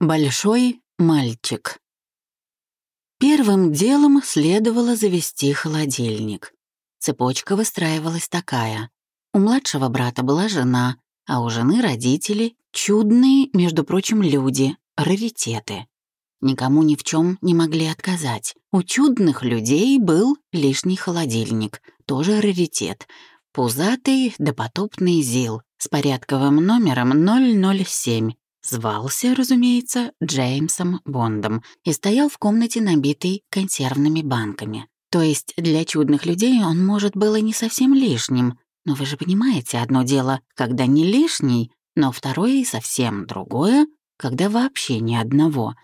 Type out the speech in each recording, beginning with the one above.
Большой мальчик. Первым делом следовало завести холодильник. Цепочка выстраивалась такая. У младшего брата была жена, а у жены родители — чудные, между прочим, люди, раритеты. Никому ни в чем не могли отказать. У чудных людей был лишний холодильник, тоже раритет. Пузатый допотопный ЗИЛ с порядковым номером 007, Звался, разумеется, Джеймсом Бондом и стоял в комнате, набитой консервными банками. То есть для чудных людей он, может, был и не совсем лишним, но вы же понимаете, одно дело, когда не лишний, но второе и совсем другое, когда вообще ни одного.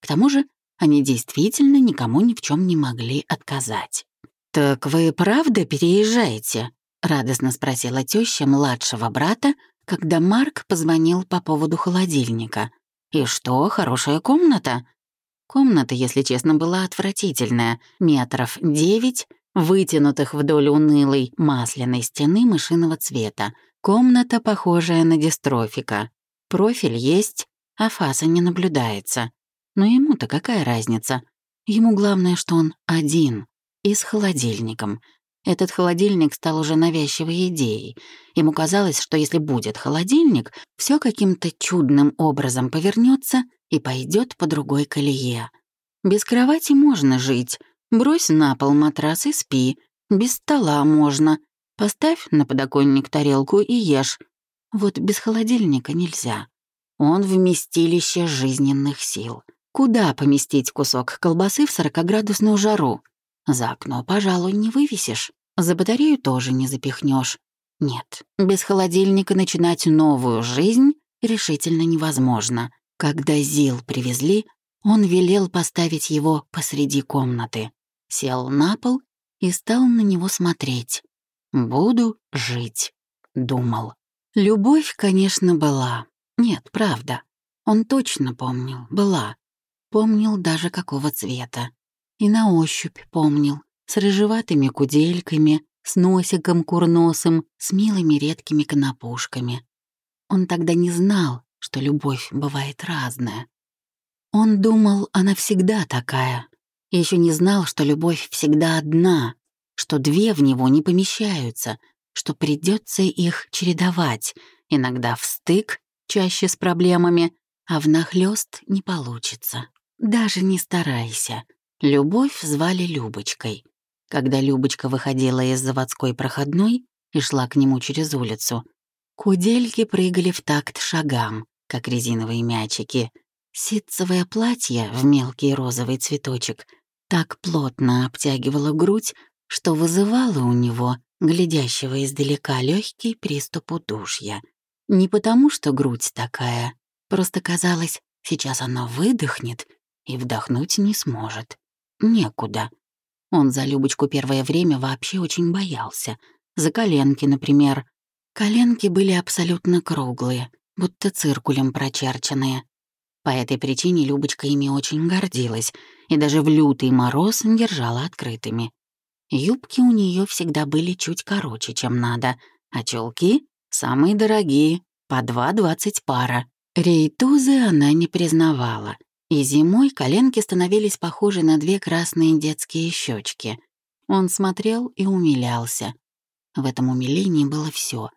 К тому же они действительно никому ни в чем не могли отказать. «Так вы правда переезжаете?» — радостно спросила теща младшего брата, когда Марк позвонил по поводу холодильника. «И что, хорошая комната?» Комната, если честно, была отвратительная, метров девять, вытянутых вдоль унылой масляной стены мышиного цвета. Комната, похожая на дистрофика. Профиль есть, а фаса не наблюдается. Но ему-то какая разница? Ему главное, что он один и с холодильником — этот холодильник стал уже навязчивой идеей. Ему казалось, что если будет холодильник, все каким-то чудным образом повернется и пойдет по другой колее. Без кровати можно жить. Брось на пол матрас и спи. Без стола можно. Поставь на подоконник тарелку и ешь. Вот без холодильника нельзя. Он вместилище жизненных сил. Куда поместить кусок колбасы в 40-градусную жару? За окно, пожалуй, не вывесишь. За батарею тоже не запихнешь. Нет, без холодильника начинать новую жизнь решительно невозможно. Когда Зил привезли, он велел поставить его посреди комнаты. Сел на пол и стал на него смотреть. «Буду жить», — думал. Любовь, конечно, была. Нет, правда. Он точно помнил, была. Помнил даже какого цвета. И на ощупь помнил, с рыжеватыми кудельками, с носиком курносым, с милыми редкими конопушками. Он тогда не знал, что любовь бывает разная. Он думал, она всегда такая. Еще не знал, что любовь всегда одна, что две в него не помещаются, что придется их чередовать, иногда в стык, чаще с проблемами, а внахлёст не получится. Даже не старайся. Любовь звали Любочкой. Когда Любочка выходила из заводской проходной и шла к нему через улицу, кудельки прыгали в такт шагам, как резиновые мячики. Ситцевое платье в мелкий розовый цветочек так плотно обтягивало грудь, что вызывало у него, глядящего издалека, легкий приступ удушья. Не потому, что грудь такая, просто казалось, сейчас она выдохнет и вдохнуть не сможет. Некуда. Он за Любочку первое время вообще очень боялся. За коленки, например. Коленки были абсолютно круглые, будто циркулем прочерченные. По этой причине Любочка ими очень гордилась и даже в лютый мороз держала открытыми. Юбки у нее всегда были чуть короче, чем надо, а чулки — самые дорогие, по два двадцать пара. Рейтузы она не признавала — и зимой коленки становились похожи на две красные детские щечки. Он смотрел и умилялся. В этом умилении было все: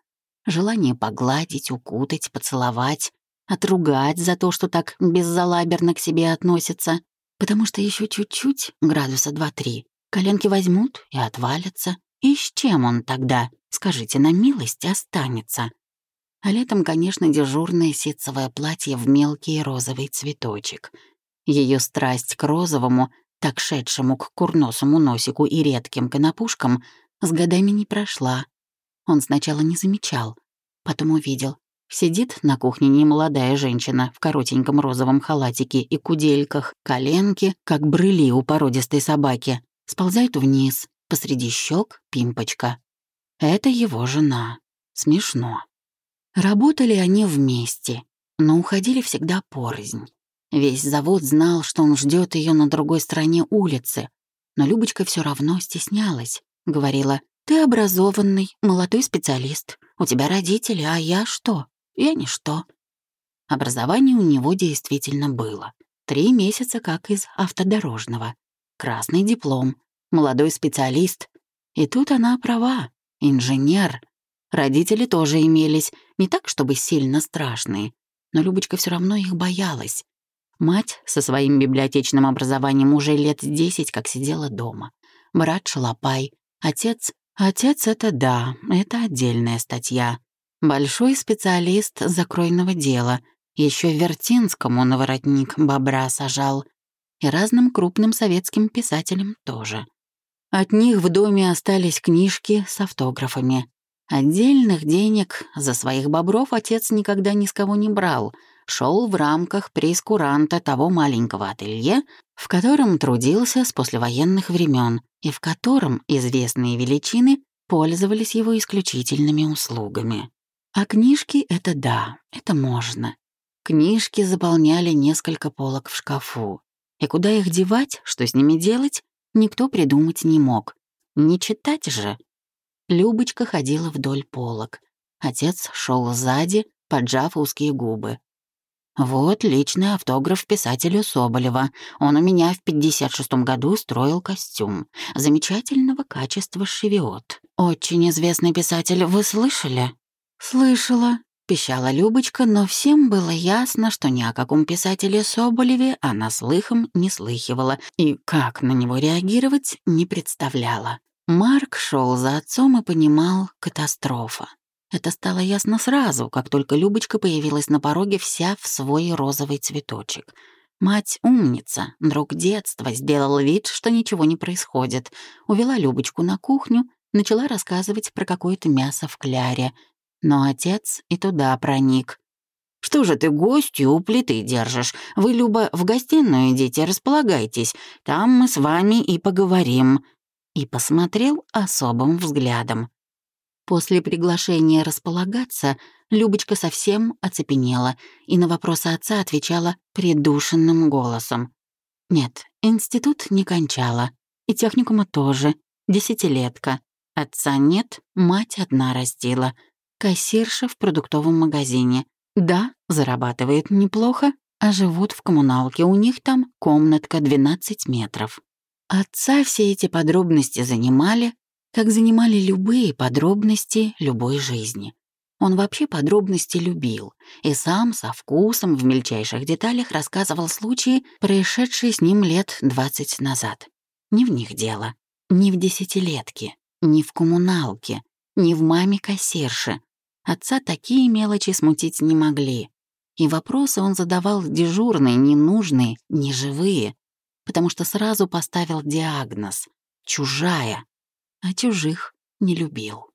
Желание погладить, укутать, поцеловать, отругать за то, что так беззалаберно к себе относится. Потому что еще чуть-чуть, градуса два-три, коленки возьмут и отвалятся. И с чем он тогда, скажите, на милость останется? А летом, конечно, дежурное ситцевое платье в мелкий розовый цветочек. Ее страсть к розовому, так шедшему к курносому носику и редким конопушкам, с годами не прошла. Он сначала не замечал, потом увидел. Сидит на кухне немолодая женщина в коротеньком розовом халатике и кудельках, коленки, как брыли у породистой собаки, сползают вниз, посреди щек пимпочка. Это его жена. Смешно. Работали они вместе, но уходили всегда порознь. Весь завод знал, что он ждет ее на другой стороне улицы, но Любочка все равно стеснялась. Говорила, «Ты образованный, молодой специалист, у тебя родители, а я что? Я ничто». Образование у него действительно было. Три месяца как из автодорожного. Красный диплом, молодой специалист. И тут она права, инженер. Родители тоже имелись, не так, чтобы сильно страшные, но Любочка все равно их боялась. Мать со своим библиотечным образованием уже лет десять как сидела дома. Брат шалопай, отец... Отец — это да, это отдельная статья. Большой специалист закройного дела. Еще Вертинскому на воротник бобра сажал. И разным крупным советским писателям тоже. От них в доме остались книжки с автографами. Отдельных денег за своих бобров отец никогда ни с кого не брал, шел в рамках прейскуранта того маленького ателье, в котором трудился с послевоенных времен и в котором известные величины пользовались его исключительными услугами. А книжки — это да, это можно. Книжки заполняли несколько полок в шкафу. И куда их девать, что с ними делать, никто придумать не мог. Не читать же. Любочка ходила вдоль полок. Отец шел сзади, поджав узкие губы. «Вот личный автограф писателю Соболева. Он у меня в 56-м году строил костюм. Замечательного качества шевиот. Очень известный писатель, вы слышали?» «Слышала», — пищала Любочка, но всем было ясно, что ни о каком писателе Соболеве она слыхом не слыхивала и как на него реагировать не представляла. Марк шел за отцом и понимал — катастрофа. Это стало ясно сразу, как только Любочка появилась на пороге вся в свой розовый цветочек. Мать умница, друг детства, сделала вид, что ничего не происходит. Увела Любочку на кухню, начала рассказывать про какое-то мясо в кляре. Но отец и туда проник. «Что же ты гостью у плиты держишь? Вы, Люба, в гостиную идите, располагайтесь. Там мы с вами и поговорим». И посмотрел особым взглядом. После приглашения располагаться Любочка совсем оцепенела и на вопросы отца отвечала придушенным голосом. Нет, институт не кончала, и техникума тоже, десятилетка. Отца нет, мать одна растила. Кассирша в продуктовом магазине. Да, зарабатывает неплохо, а живут в коммуналке, у них там комнатка 12 метров. Отца все эти подробности занимали, как занимали любые подробности любой жизни. Он вообще подробности любил и сам со вкусом в мельчайших деталях рассказывал случаи, происшедшие с ним лет двадцать назад. Не в них дело, не в десятилетке, не в коммуналке, не в маме кассирше. Отца такие мелочи смутить не могли. И вопросы он задавал дежурные, ненужные, неживые, потому что сразу поставил диагноз — чужая а чужих не любил.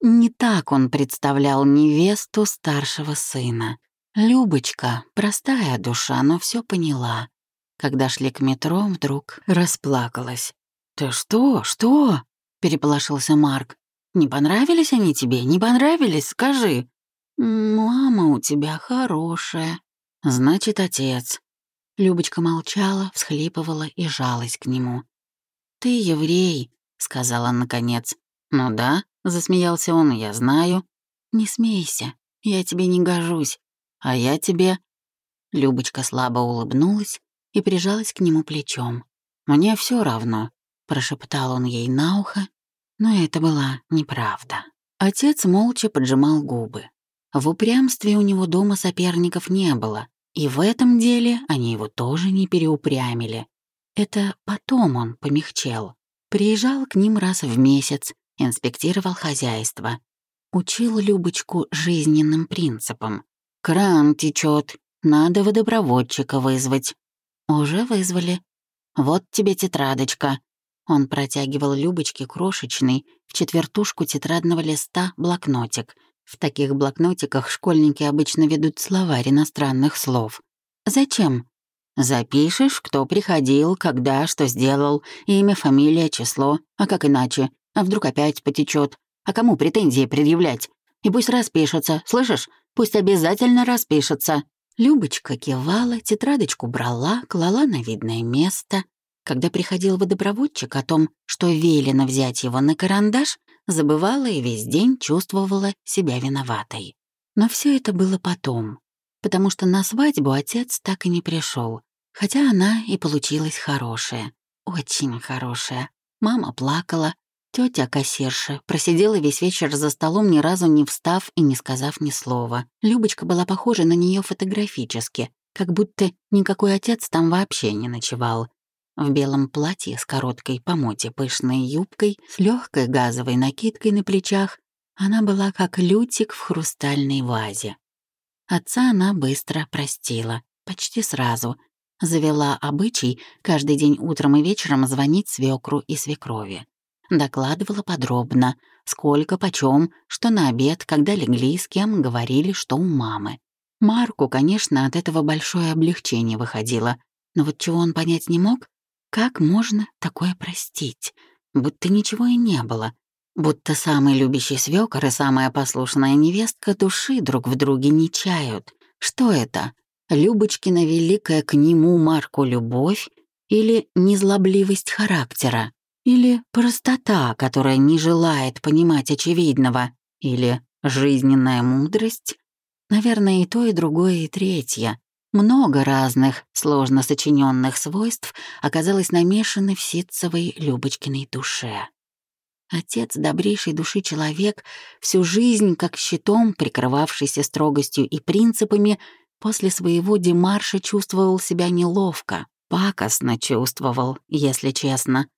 Не так он представлял невесту старшего сына. Любочка, простая душа, но все поняла. Когда шли к метро, вдруг расплакалась. «Ты что? Что?» — переполошился Марк. «Не понравились они тебе? Не понравились? Скажи». «Мама у тебя хорошая». «Значит, отец». Любочка молчала, всхлипывала и жалась к нему. «Ты еврей, — сказала наконец. «Ну да», — засмеялся он, — «я знаю». «Не смейся, я тебе не гожусь, а я тебе...» Любочка слабо улыбнулась и прижалась к нему плечом. «Мне все равно», — прошептал он ей на ухо, но это была неправда. Отец молча поджимал губы. В упрямстве у него дома соперников не было, и в этом деле они его тоже не переупрямили. Это потом он помягчел. Приезжал к ним раз в месяц, инспектировал хозяйство. Учил Любочку жизненным принципам. «Кран течет, надо водопроводчика вызвать». «Уже вызвали. Вот тебе тетрадочка». Он протягивал Любочке крошечный, в четвертушку тетрадного листа, блокнотик. В таких блокнотиках школьники обычно ведут словарь иностранных слов. «Зачем?» Запишешь, кто приходил, когда, что сделал, имя, фамилия, число. А как иначе? А вдруг опять потечет? А кому претензии предъявлять? И пусть распишется, слышишь? Пусть обязательно распишется». Любочка кивала, тетрадочку брала, клала на видное место. Когда приходил водопроводчик о том, что велено взять его на карандаш, забывала и весь день чувствовала себя виноватой. Но все это было потом. потому что на свадьбу отец так и не пришел, хотя она и получилась хорошая, очень хорошая. Мама плакала, тетя кассирша просидела весь вечер за столом, ни разу не встав и не сказав ни слова. Любочка была похожа на нее фотографически, как будто никакой отец там вообще не ночевал. В белом платье с короткой по моде пышной юбкой, с легкой газовой накидкой на плечах, она была как лютик в хрустальной вазе. Отца она быстро простила, почти сразу. Завела обычай каждый день утром и вечером звонить свекру и свекрови. Докладывала подробно, сколько, почем, что на обед, когда легли, с кем говорили, что у мамы. Марку, конечно, от этого большое облегчение выходило, но вот чего он понять не мог, как можно такое простить? Будто ничего и не было. Будто самый любящий свёкор и самая послушная невестка души друг в друге не чают. Что это? Любочкина великая к нему Марку любовь или незлобливость характера? Или простота, которая не желает понимать очевидного? Или жизненная мудрость? Наверное, и то, и другое, и третье. Много разных, сложно сочиненных свойств оказалось намешаны в ситцевой Любочкиной душе. Отец, добрейшей души человек, всю жизнь как щитом, прикрывавшийся строгостью и принципами, после своего демарша чувствовал себя неловко, пакостно чувствовал, если честно.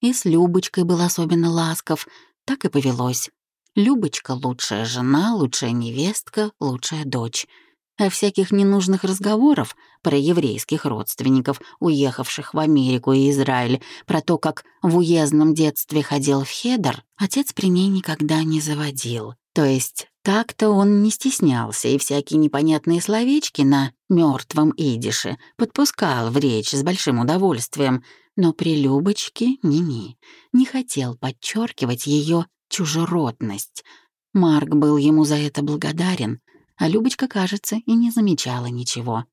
И с Любочкой был особенно ласков, так и повелось. Любочка — лучшая жена, лучшая невестка, лучшая дочь — а всяких ненужных разговоров про еврейских родственников, уехавших в Америку и Израиль, про то, как в уездном детстве ходил в Хедер, отец при ней никогда не заводил. То есть так-то он не стеснялся и всякие непонятные словечки на мертвом идише подпускал в речь с большим удовольствием, но при Любочке ни-ни, не хотел подчеркивать ее чужеродность. Марк был ему за это благодарен, а Любочка, кажется, и не замечала ничего.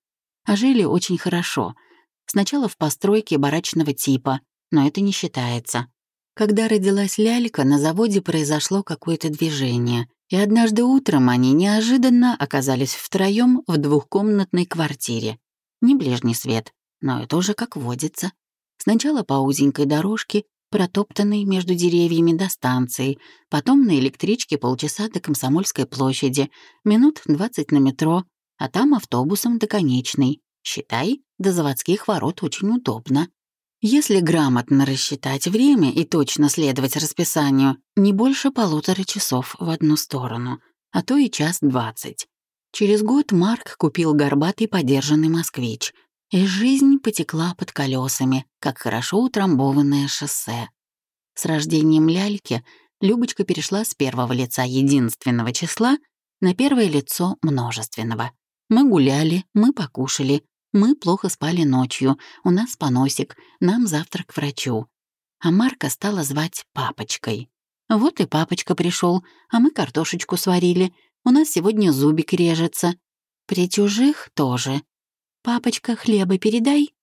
А жили очень хорошо. Сначала в постройке барачного типа, но это не считается. Когда родилась Лялька, на заводе произошло какое-то движение, и однажды утром они неожиданно оказались втроём в двухкомнатной квартире. Не ближний свет, но это уже как водится. Сначала по узенькой дорожке, протоптанный между деревьями до станции, потом на электричке полчаса до Комсомольской площади, минут двадцать на метро, а там автобусом до конечной. Считай, до заводских ворот очень удобно. Если грамотно рассчитать время и точно следовать расписанию, не больше полутора часов в одну сторону, а то и час двадцать. Через год Марк купил горбатый подержанный «Москвич», и жизнь потекла под колесами, как хорошо утрамбованное шоссе. С рождением ляльки Любочка перешла с первого лица единственного числа на первое лицо множественного. Мы гуляли, мы покушали, мы плохо спали ночью, у нас поносик, нам завтра к врачу. А Марка стала звать папочкой. Вот и папочка пришел, а мы картошечку сварили. У нас сегодня зубик режется. При чужих тоже. «Папочка, хлеба передай».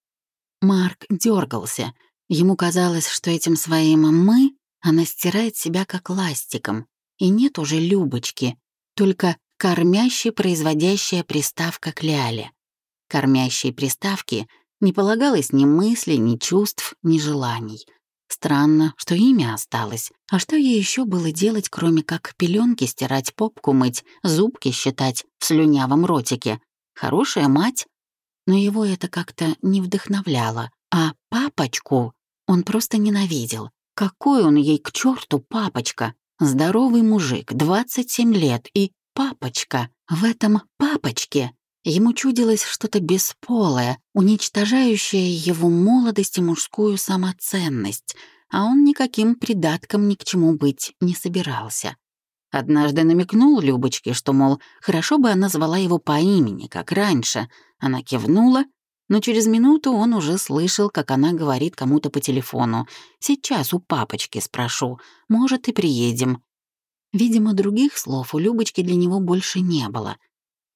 Марк дергался. Ему казалось, что этим своим «мы» она стирает себя как ластиком. И нет уже Любочки, только кормящей производящая приставка к ляле. Кормящей приставки не полагалось ни мысли, ни чувств, ни желаний. Странно, что имя осталось. А что ей еще было делать, кроме как пеленки стирать, попку мыть, зубки считать в слюнявом ротике? Хорошая мать, но его это как-то не вдохновляло. А папочку он просто ненавидел. Какой он ей к черту папочка? Здоровый мужик, 27 лет, и папочка. В этом папочке ему чудилось что-то бесполое, уничтожающее его молодость и мужскую самоценность, а он никаким придатком ни к чему быть не собирался. Однажды намекнул Любочке, что, мол, хорошо бы она звала его по имени, как раньше. Она кивнула, но через минуту он уже слышал, как она говорит кому-то по телефону. «Сейчас у папочки спрошу. Может, и приедем». Видимо, других слов у Любочки для него больше не было.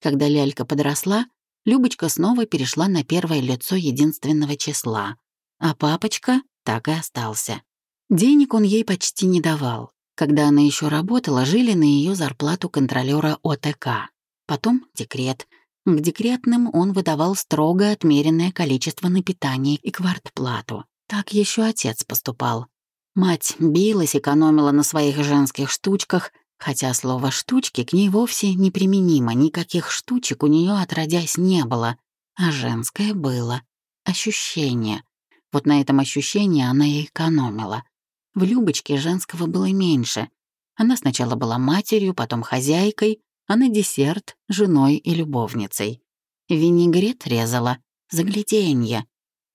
Когда лялька подросла, Любочка снова перешла на первое лицо единственного числа, а папочка так и остался. Денег он ей почти не давал. Когда она еще работала, жили на ее зарплату контролера ОТК. Потом декрет. К декретным он выдавал строго отмеренное количество на питание и квартплату. Так еще отец поступал. Мать билась, экономила на своих женских штучках, хотя слово «штучки» к ней вовсе неприменимо, никаких штучек у нее отродясь не было, а женское было. Ощущение. Вот на этом ощущении она и экономила. В Любочке женского было меньше. Она сначала была матерью, потом хозяйкой, а на десерт — женой и любовницей. Винегрет резала, загляденье.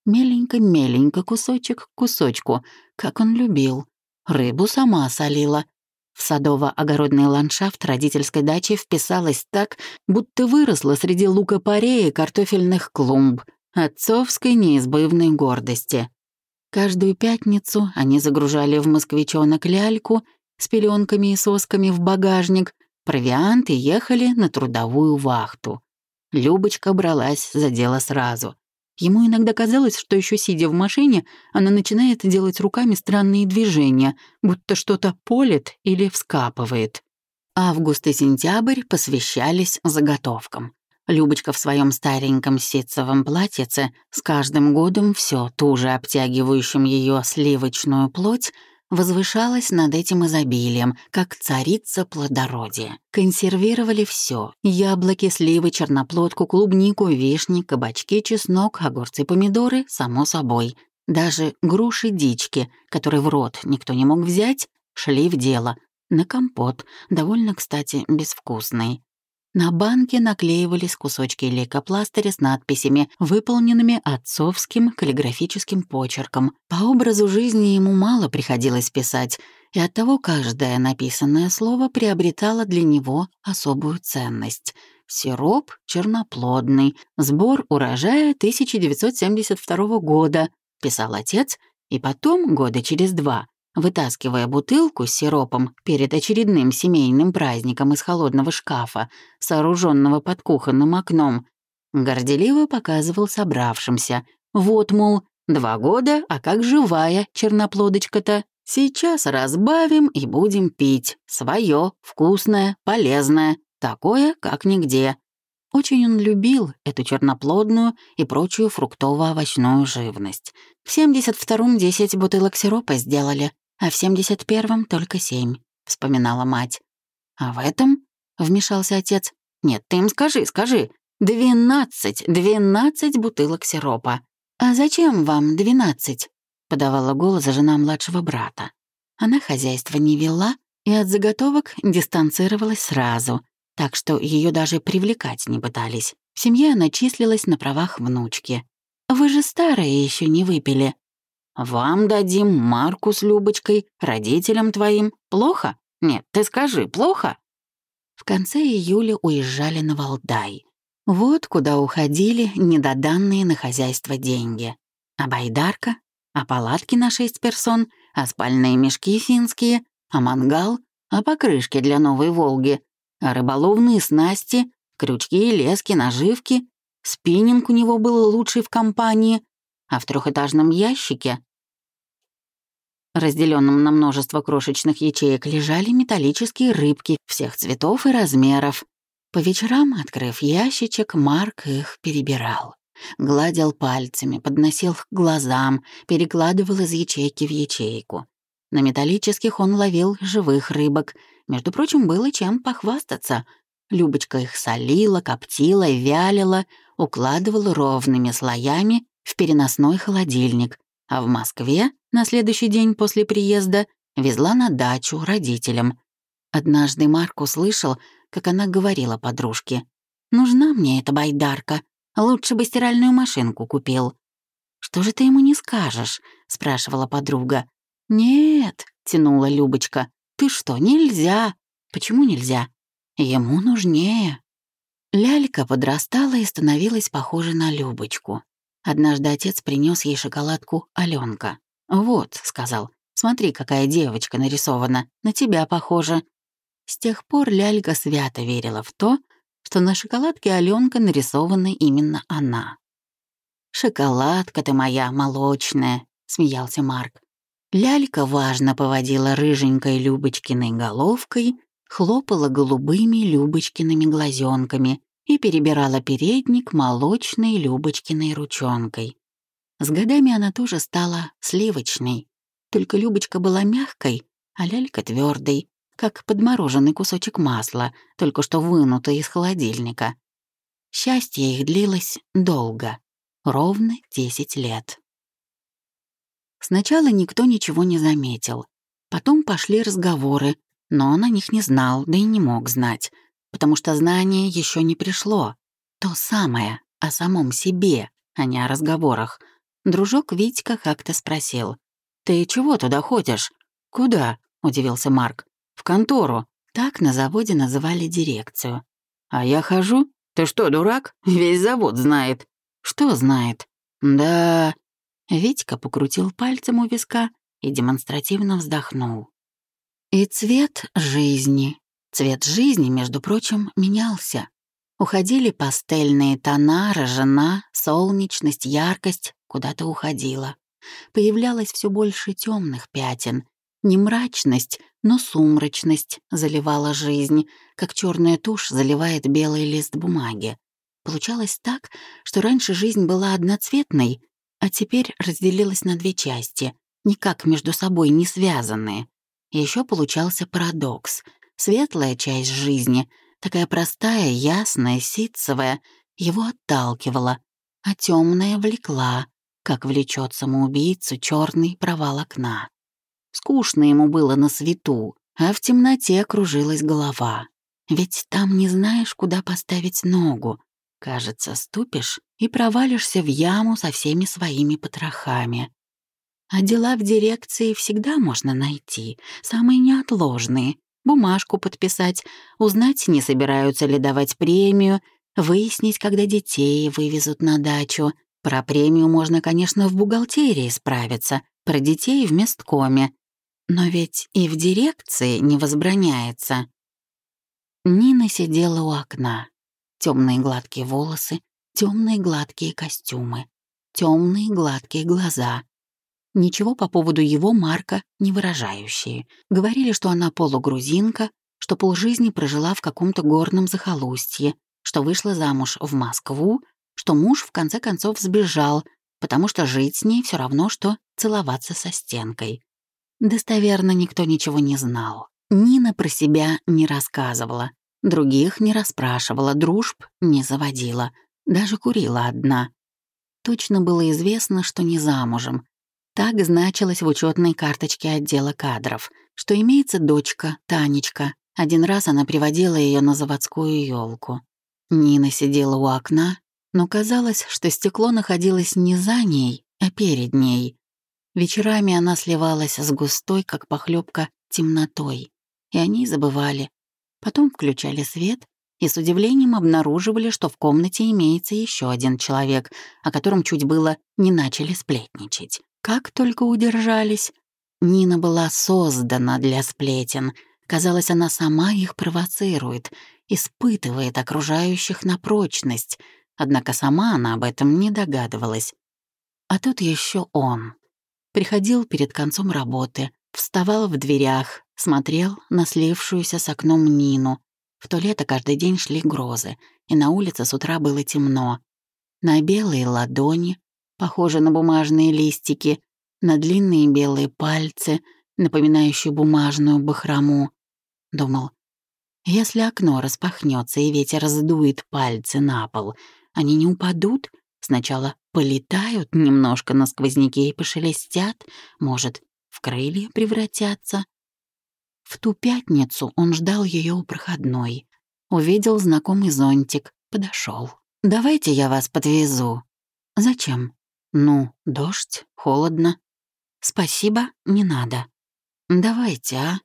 Меленько-меленько, кусочек к кусочку, как он любил. Рыбу сама солила. В садово-огородный ландшафт родительской дачи вписалась так, будто выросла среди лука-порей и картофельных клумб, отцовской неизбывной гордости. Каждую пятницу они загружали в москвичонок ляльку с пеленками и сосками в багажник, провиант и ехали на трудовую вахту. Любочка бралась за дело сразу. Ему иногда казалось, что еще сидя в машине, она начинает делать руками странные движения, будто что-то полит или вскапывает. Август и сентябрь посвящались заготовкам. Любочка в своем стареньком ситцевом платьице с каждым годом все туже обтягивающим ее сливочную плоть возвышалась над этим изобилием, как царица плодородия. Консервировали все: яблоки, сливы, черноплодку, клубнику, вишни, кабачки, чеснок, огурцы, помидоры, само собой. Даже груши-дички, которые в рот никто не мог взять, шли в дело. На компот, довольно, кстати, безвкусный. На банке наклеивались кусочки лейкопластыря с надписями, выполненными отцовским каллиграфическим почерком. По образу жизни ему мало приходилось писать, и оттого каждое написанное слово приобретало для него особую ценность. «Сироп черноплодный, сбор урожая 1972 года», — писал отец, и потом, года через два, вытаскивая бутылку с сиропом перед очередным семейным праздником из холодного шкафа, сооруженного под кухонным окном, горделиво показывал собравшимся. Вот, мол, два года, а как живая черноплодочка-то. Сейчас разбавим и будем пить. Свое, вкусное, полезное, такое, как нигде. Очень он любил эту черноплодную и прочую фруктово-овощную живность. В 72-м 10 бутылок сиропа сделали, а в семьдесят первом только семь», — вспоминала мать. «А в этом?» — вмешался отец. «Нет, ты им скажи, скажи. Двенадцать, двенадцать бутылок сиропа. А зачем вам двенадцать?» — подавала голос жена младшего брата. Она хозяйство не вела и от заготовок дистанцировалась сразу, так что ее даже привлекать не пытались. В семье она числилась на правах внучки. «Вы же старые еще не выпили», вам дадим Марку с Любочкой, родителям твоим. Плохо? Нет, ты скажи, плохо?» В конце июля уезжали на Валдай. Вот куда уходили недоданные на хозяйство деньги. А байдарка, а палатки на шесть персон, а спальные мешки финские, а мангал, а покрышки для новой «Волги», а рыболовные снасти, крючки, лески, наживки. Спиннинг у него был лучший в компании, а в трехэтажном ящике разделенном на множество крошечных ячеек, лежали металлические рыбки всех цветов и размеров. По вечерам, открыв ящичек, Марк их перебирал. Гладил пальцами, подносил к глазам, перекладывал из ячейки в ячейку. На металлических он ловил живых рыбок. Между прочим, было чем похвастаться. Любочка их солила, коптила, вялила, укладывала ровными слоями в переносной холодильник, а в Москве на следующий день после приезда везла на дачу родителям. Однажды Марк услышал, как она говорила подружке. «Нужна мне эта байдарка. Лучше бы стиральную машинку купил». «Что же ты ему не скажешь?» — спрашивала подруга. «Нет», — тянула Любочка. «Ты что, нельзя?» «Почему нельзя?» «Ему нужнее». Лялька подрастала и становилась похожа на Любочку. Однажды отец принес ей шоколадку Аленка. «Вот», — сказал, — «смотри, какая девочка нарисована, на тебя похожа». С тех пор Лялька свято верила в то, что на шоколадке Аленка нарисована именно она. «Шоколадка ты моя молочная», — смеялся Марк. Лялька важно поводила рыженькой Любочкиной головкой, хлопала голубыми Любочкиными глазенками и перебирала передник молочной Любочкиной ручонкой. С годами она тоже стала сливочной, только Любочка была мягкой, а лялька твердой, как подмороженный кусочек масла, только что вынутый из холодильника. Счастье их длилось долго, ровно десять лет. Сначала никто ничего не заметил. Потом пошли разговоры, но он о них не знал, да и не мог знать, потому что знание еще не пришло. То самое, о самом себе, а не о разговорах. Дружок Витька как-то спросил. «Ты чего туда ходишь?» «Куда?» — удивился Марк. «В контору». Так на заводе называли дирекцию. «А я хожу? Ты что, дурак? Весь завод знает». «Что знает?» «Да...» Витька покрутил пальцем у виска и демонстративно вздохнул. И цвет жизни. Цвет жизни, между прочим, менялся. Уходили пастельные тона, рожена, солнечность, яркость куда-то уходила. Появлялось все больше темных пятен. Не мрачность, но сумрачность заливала жизнь, как черная тушь заливает белый лист бумаги. Получалось так, что раньше жизнь была одноцветной, а теперь разделилась на две части, никак между собой не связанные. Еще получался парадокс. Светлая часть жизни, такая простая, ясная, ситцевая, его отталкивала, а темная влекла, как влечет самоубийцу черный провал окна. Скучно ему было на свету, а в темноте кружилась голова. Ведь там не знаешь, куда поставить ногу. Кажется, ступишь и провалишься в яму со всеми своими потрохами. А дела в дирекции всегда можно найти, самые неотложные. Бумажку подписать, узнать, не собираются ли давать премию, выяснить, когда детей вывезут на дачу. Про премию можно, конечно, в бухгалтерии справиться, про детей в месткоме. Но ведь и в дирекции не возбраняется. Нина сидела у окна. Темные гладкие волосы, темные гладкие костюмы, темные гладкие глаза, Ничего по поводу его Марка не выражающие. Говорили, что она полугрузинка, что полжизни прожила в каком-то горном захолустье, что вышла замуж в Москву, что муж в конце концов сбежал, потому что жить с ней все равно, что целоваться со стенкой. Достоверно никто ничего не знал. Нина про себя не рассказывала, других не расспрашивала, дружб не заводила, даже курила одна. Точно было известно, что не замужем, так значилось в учетной карточке отдела кадров, что имеется дочка, Танечка. Один раз она приводила ее на заводскую елку. Нина сидела у окна, но казалось, что стекло находилось не за ней, а перед ней. Вечерами она сливалась с густой, как похлебка, темнотой, и они забывали. Потом включали свет и с удивлением обнаруживали, что в комнате имеется еще один человек, о котором чуть было не начали сплетничать. Как только удержались. Нина была создана для сплетен. Казалось, она сама их провоцирует, испытывает окружающих на прочность, однако сама она об этом не догадывалась. А тут еще он. Приходил перед концом работы, вставал в дверях, смотрел на слившуюся с окном Нину. В то лето каждый день шли грозы, и на улице с утра было темно. На белые ладони похожие на бумажные листики, на длинные белые пальцы, напоминающие бумажную бахрому. Думал, если окно распахнется и ветер сдует пальцы на пол, они не упадут, сначала полетают немножко на сквозняке и пошелестят, может, в крылья превратятся. В ту пятницу он ждал ее у проходной. Увидел знакомый зонтик, подошел. «Давайте я вас подвезу». «Зачем?» «Ну, дождь, холодно». «Спасибо, не надо». «Давайте, а?»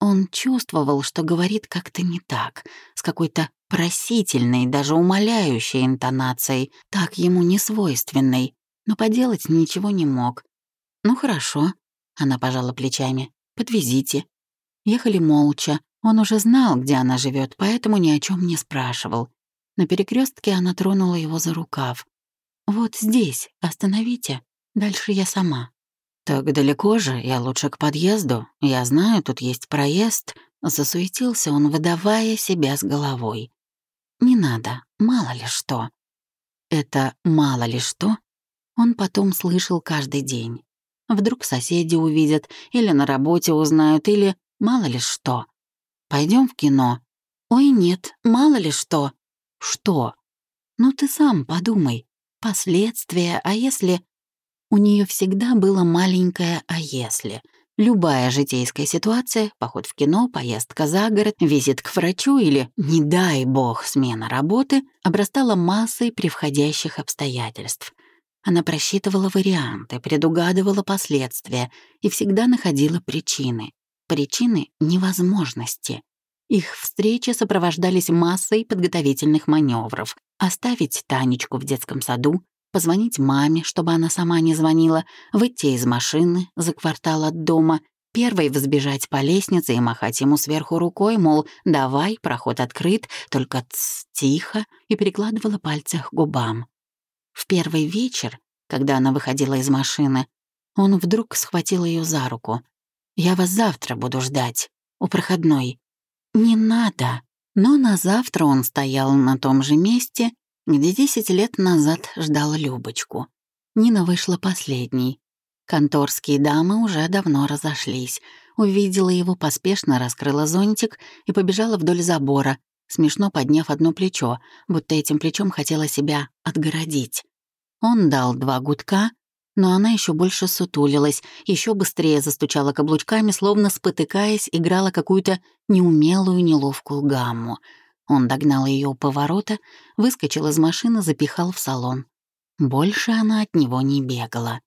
Он чувствовал, что говорит как-то не так, с какой-то просительной, даже умоляющей интонацией, так ему не свойственной, но поделать ничего не мог. «Ну хорошо», — она пожала плечами, — «подвезите». Ехали молча, он уже знал, где она живет, поэтому ни о чем не спрашивал. На перекрестке она тронула его за рукав. «Вот здесь, остановите. Дальше я сама». «Так далеко же, я лучше к подъезду. Я знаю, тут есть проезд». Засуетился он, выдавая себя с головой. Не надо, мало ли что». Это «мало ли что» он потом слышал каждый день. Вдруг соседи увидят, или на работе узнают, или мало ли что. Пойдем в кино. Ой, нет, мало ли что. Что? Ну ты сам подумай. Последствия, а если... У нее всегда было маленькое «а если». Любая житейская ситуация, поход в кино, поездка за город, визит к врачу или, не дай бог, смена работы, обрастала массой превходящих обстоятельств. Она просчитывала варианты, предугадывала последствия и всегда находила причины. Причины невозможности. Их встречи сопровождались массой подготовительных маневров. Оставить Танечку в детском саду, позвонить маме, чтобы она сама не звонила, выйти из машины за квартал от дома, первой взбежать по лестнице и махать ему сверху рукой, мол, давай, проход открыт, только ц, тихо, и перекладывала пальцы к губам. В первый вечер, когда она выходила из машины, он вдруг схватил ее за руку. «Я вас завтра буду ждать, у проходной. «Не надо». Но на завтра он стоял на том же месте, где десять лет назад ждал Любочку. Нина вышла последней. Конторские дамы уже давно разошлись. Увидела его, поспешно раскрыла зонтик и побежала вдоль забора, смешно подняв одно плечо, будто этим плечом хотела себя отгородить. Он дал два гудка, но она еще больше сутулилась, еще быстрее застучала каблучками, словно спотыкаясь, играла какую-то неумелую неловкую гамму. Он догнал ее у поворота, выскочил из машины, запихал в салон. Больше она от него не бегала.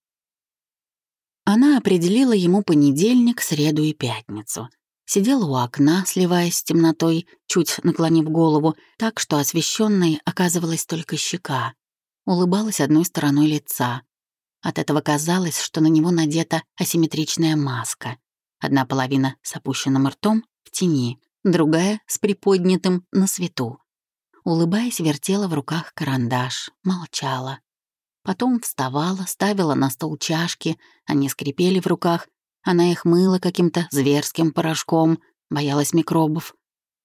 Она определила ему понедельник, среду и пятницу. Сидела у окна, сливаясь с темнотой, чуть наклонив голову, так что освещенной оказывалась только щека. Улыбалась одной стороной лица, от этого казалось, что на него надета асимметричная маска. Одна половина с опущенным ртом в тени, другая с приподнятым на свету. Улыбаясь, вертела в руках карандаш, молчала. Потом вставала, ставила на стол чашки, они скрипели в руках, она их мыла каким-то зверским порошком, боялась микробов.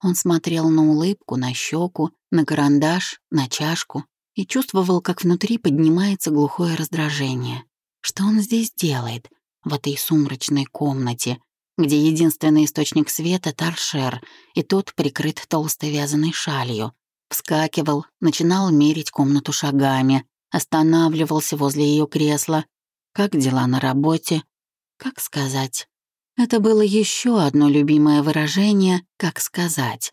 Он смотрел на улыбку, на щеку, на карандаш, на чашку, и чувствовал, как внутри поднимается глухое раздражение. Что он здесь делает, в этой сумрачной комнате, где единственный источник света — торшер, и тот прикрыт толстой вязаной шалью. Вскакивал, начинал мерить комнату шагами, останавливался возле ее кресла. Как дела на работе? Как сказать? Это было еще одно любимое выражение «как сказать».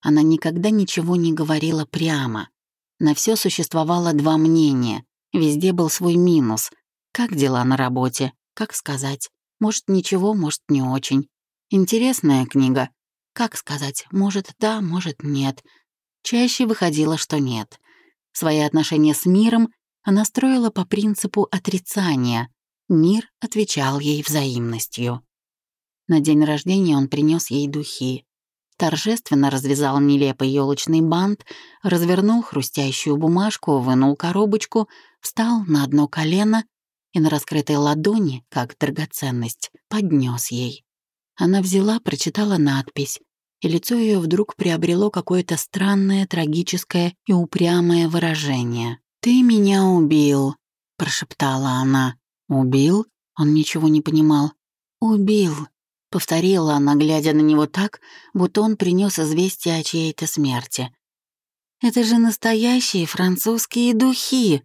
Она никогда ничего не говорила прямо, на все существовало два мнения. Везде был свой минус. Как дела на работе? Как сказать? Может, ничего, может, не очень. Интересная книга. Как сказать? Может, да, может, нет. Чаще выходило, что нет. Свои отношения с миром она строила по принципу отрицания. Мир отвечал ей взаимностью. На день рождения он принес ей духи торжественно развязал нелепый елочный бант, развернул хрустящую бумажку, вынул коробочку, встал на одно колено и на раскрытой ладони, как драгоценность, поднес ей. Она взяла, прочитала надпись, и лицо ее вдруг приобрело какое-то странное, трагическое и упрямое выражение. «Ты меня убил», — прошептала она. «Убил?» Он ничего не понимал. «Убил», Повторила она, глядя на него так, будто он принес известие о чьей-то смерти. «Это же настоящие французские духи!»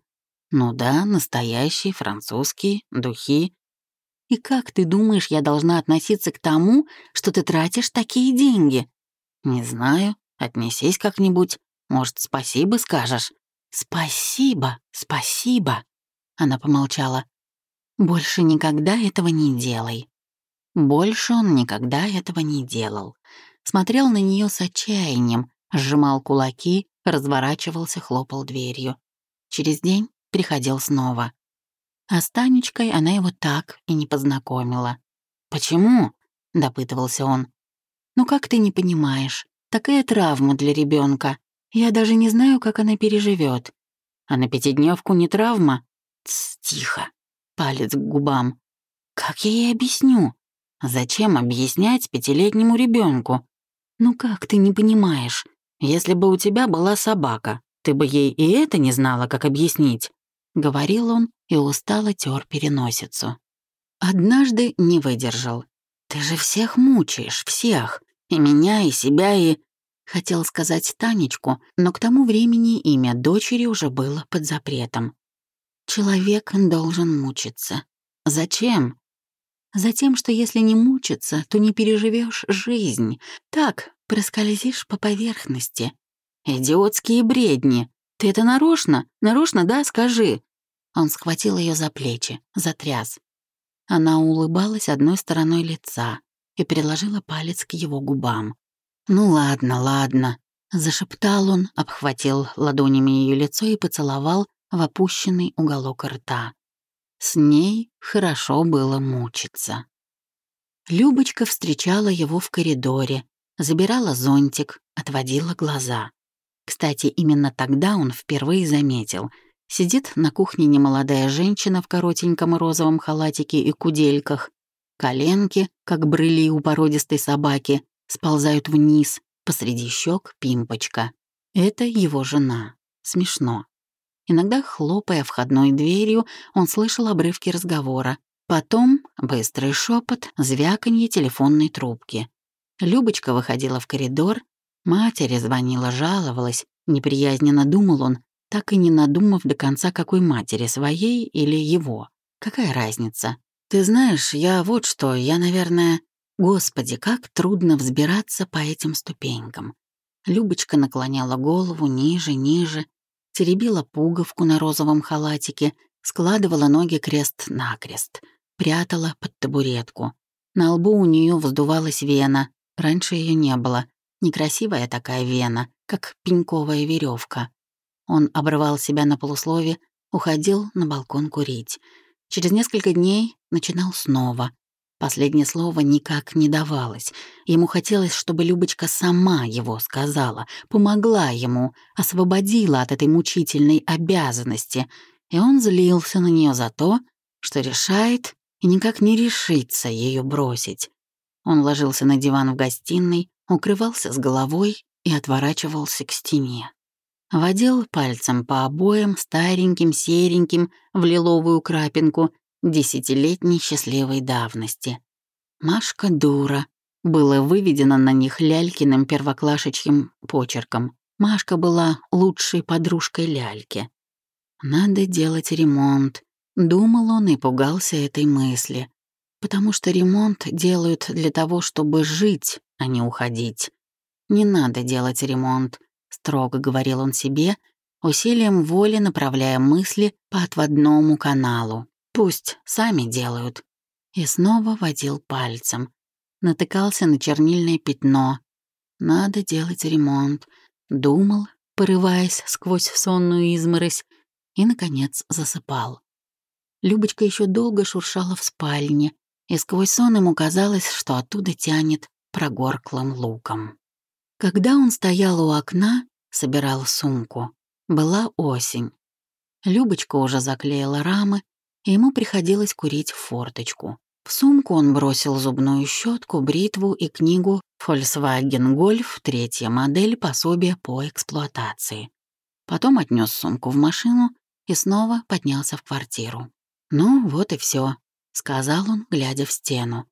«Ну да, настоящие французские духи». «И как ты думаешь, я должна относиться к тому, что ты тратишь такие деньги?» «Не знаю. Отнесись как-нибудь. Может, спасибо скажешь?» «Спасибо, спасибо!» Она помолчала. «Больше никогда этого не делай. Больше он никогда этого не делал. Смотрел на нее с отчаянием, сжимал кулаки, разворачивался, хлопал дверью. Через день приходил снова. А с Танечкой она его так и не познакомила. «Почему?» — допытывался он. «Ну как ты не понимаешь? Такая травма для ребенка. Я даже не знаю, как она переживет. А на пятидневку не травма?» Тс, тихо. Палец к губам. «Как я ей объясню? Зачем объяснять пятилетнему ребенку? Ну как ты не понимаешь? Если бы у тебя была собака, ты бы ей и это не знала, как объяснить», — говорил он и устало тер переносицу. Однажды не выдержал. «Ты же всех мучаешь, всех. И меня, и себя, и...» Хотел сказать Танечку, но к тому времени имя дочери уже было под запретом. Человек должен мучиться. Зачем? Затем, что если не мучиться, то не переживешь жизнь. Так, проскользишь по поверхности. Идиотские бредни. Ты это нарочно? Нарочно, да, скажи. Он схватил ее за плечи, затряс. Она улыбалась одной стороной лица и приложила палец к его губам. «Ну ладно, ладно», — зашептал он, обхватил ладонями ее лицо и поцеловал в опущенный уголок рта. С ней хорошо было мучиться. Любочка встречала его в коридоре, забирала зонтик, отводила глаза. Кстати, именно тогда он впервые заметил. Сидит на кухне немолодая женщина в коротеньком розовом халатике и кудельках. Коленки, как брыли у породистой собаки, сползают вниз, посреди щек пимпочка. Это его жена. Смешно. Иногда, хлопая входной дверью, он слышал обрывки разговора. Потом быстрый шепот, звяканье телефонной трубки. Любочка выходила в коридор, матери звонила, жаловалась. Неприязненно думал он, так и не надумав до конца, какой матери, своей или его. Какая разница? Ты знаешь, я вот что, я, наверное... Господи, как трудно взбираться по этим ступенькам. Любочка наклоняла голову ниже, ниже, теребила пуговку на розовом халатике, складывала ноги крест-накрест, прятала под табуретку. На лбу у нее вздувалась вена, раньше ее не было. Некрасивая такая вена, как пеньковая веревка. Он обрывал себя на полуслове, уходил на балкон курить. Через несколько дней начинал снова. Последнее слово никак не давалось. Ему хотелось, чтобы Любочка сама его сказала, помогла ему, освободила от этой мучительной обязанности. И он злился на нее за то, что решает и никак не решится ее бросить. Он ложился на диван в гостиной, укрывался с головой и отворачивался к стене. Водил пальцем по обоям, стареньким, сереньким, в лиловую крапинку, десятилетней счастливой давности. «Машка дура», было выведено на них Лялькиным первоклашечьим почерком. Машка была лучшей подружкой Ляльки. «Надо делать ремонт», — думал он и пугался этой мысли. Потому что ремонт делают для того, чтобы жить, а не уходить. «Не надо делать ремонт», — строго говорил он себе, усилием воли направляя мысли по отводному каналу. Пусть сами делают. И снова водил пальцем. Натыкался на чернильное пятно. Надо делать ремонт. Думал, порываясь сквозь сонную изморозь, и, наконец, засыпал. Любочка еще долго шуршала в спальне, и сквозь сон ему казалось, что оттуда тянет прогорклым луком. Когда он стоял у окна, собирал сумку, была осень. Любочка уже заклеила рамы, и ему приходилось курить в форточку. В сумку он бросил зубную щетку, бритву и книгу Volkswagen Golf, третья модель пособия по эксплуатации. Потом отнес сумку в машину и снова поднялся в квартиру. «Ну, вот и все, сказал он, глядя в стену.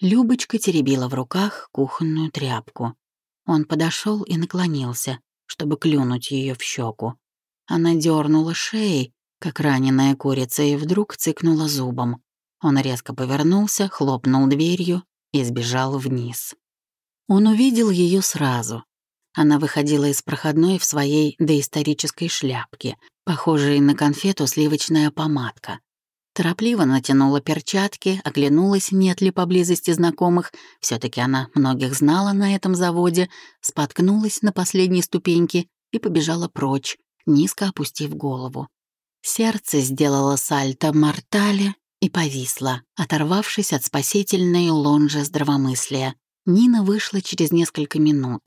Любочка теребила в руках кухонную тряпку. Он подошел и наклонился, чтобы клюнуть ее в щеку. Она дернула шеей, как раненая курица, и вдруг цыкнула зубом. Он резко повернулся, хлопнул дверью и сбежал вниз. Он увидел ее сразу. Она выходила из проходной в своей доисторической шляпке, похожей на конфету сливочная помадка. Торопливо натянула перчатки, оглянулась, нет ли поблизости знакомых. все таки она многих знала на этом заводе, споткнулась на последней ступеньке и побежала прочь, низко опустив голову. Сердце сделало сальто мортале и повисло, оторвавшись от спасительной лонжи здравомыслия. Нина вышла через несколько минут.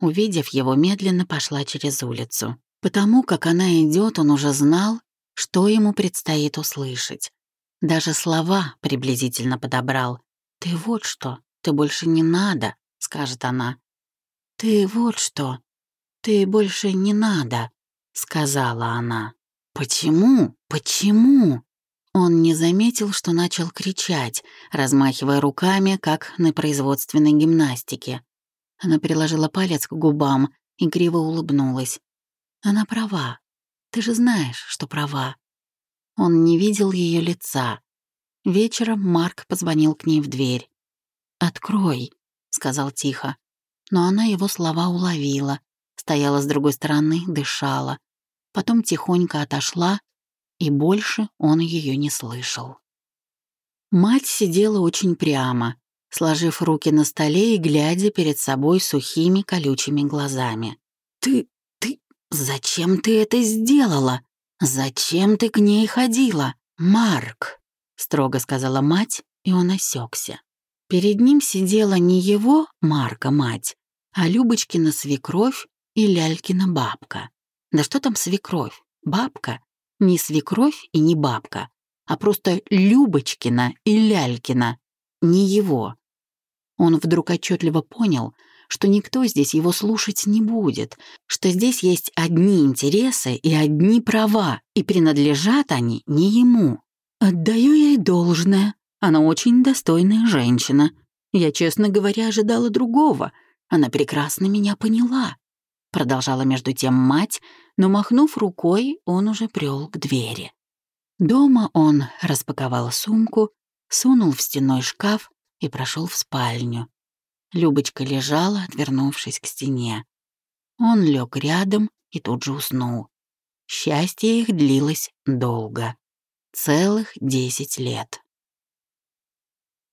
Увидев его, медленно пошла через улицу. Потому как она идет, он уже знал, что ему предстоит услышать. Даже слова приблизительно подобрал. «Ты вот что, ты больше не надо», — скажет она. «Ты вот что, «Ты больше не надо», — сказала она. «Почему? Почему?» Он не заметил, что начал кричать, размахивая руками, как на производственной гимнастике. Она приложила палец к губам и криво улыбнулась. Она права. Ты же знаешь, что права. Он не видел ее лица. Вечером Марк позвонил к ней в дверь. «Открой», — сказал тихо. Но она его слова уловила, стояла с другой стороны, дышала. Потом тихонько отошла, и больше он ее не слышал. Мать сидела очень прямо, сложив руки на столе и глядя перед собой сухими колючими глазами. «Ты... зачем ты это сделала? Зачем ты к ней ходила? Марк!» — строго сказала мать, и он осекся. Перед ним сидела не его, Марка, мать, а Любочкина свекровь и Лялькина бабка. Да что там свекровь? Бабка? Не свекровь и не бабка, а просто Любочкина и Лялькина. Не его. Он вдруг отчетливо понял, что никто здесь его слушать не будет, что здесь есть одни интересы и одни права, и принадлежат они не ему. Отдаю ей должное. Она очень достойная женщина. Я, честно говоря, ожидала другого. Она прекрасно меня поняла. Продолжала между тем мать, но, махнув рукой, он уже прёл к двери. Дома он распаковал сумку, сунул в стеной шкаф и прошел в спальню. Любочка лежала, отвернувшись к стене. Он лег рядом и тут же уснул. Счастье их длилось долго. Целых десять лет.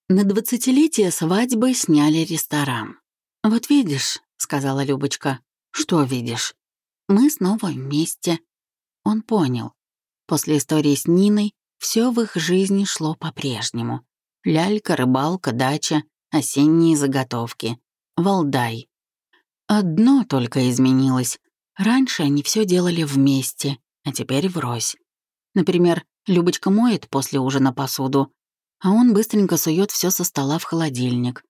На двадцатилетие свадьбы сняли ресторан. «Вот видишь», — сказала Любочка. «Что видишь? Мы снова вместе». Он понял. После истории с Ниной все в их жизни шло по-прежнему. Лялька, рыбалка, дача, осенние заготовки. Валдай. Одно только изменилось. Раньше они все делали вместе, а теперь врозь. Например, Любочка моет после ужина посуду, а он быстренько сует все со стола в холодильник.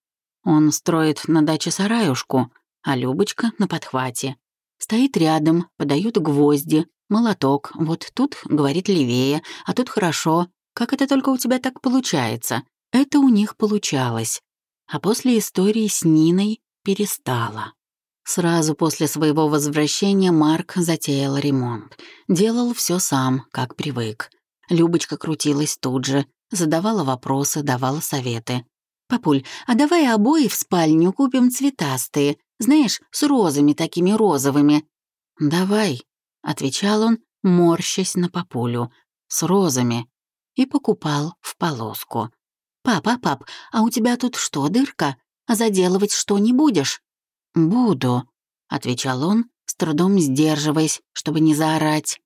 Он строит на даче сараюшку, а Любочка на подхвате. Стоит рядом, подают гвозди, молоток. Вот тут, говорит, левее, а тут хорошо. Как это только у тебя так получается? Это у них получалось. А после истории с Ниной перестало. Сразу после своего возвращения Марк затеял ремонт. Делал все сам, как привык. Любочка крутилась тут же, задавала вопросы, давала советы. «Папуль, а давай обои в спальню купим цветастые, знаешь, с розами такими розовыми». «Давай», — отвечал он, морщась на папулю, «с розами», и покупал в полоску. «Папа, пап, а у тебя тут что, дырка? А заделывать что не будешь?» «Буду», — отвечал он, с трудом сдерживаясь, чтобы не заорать.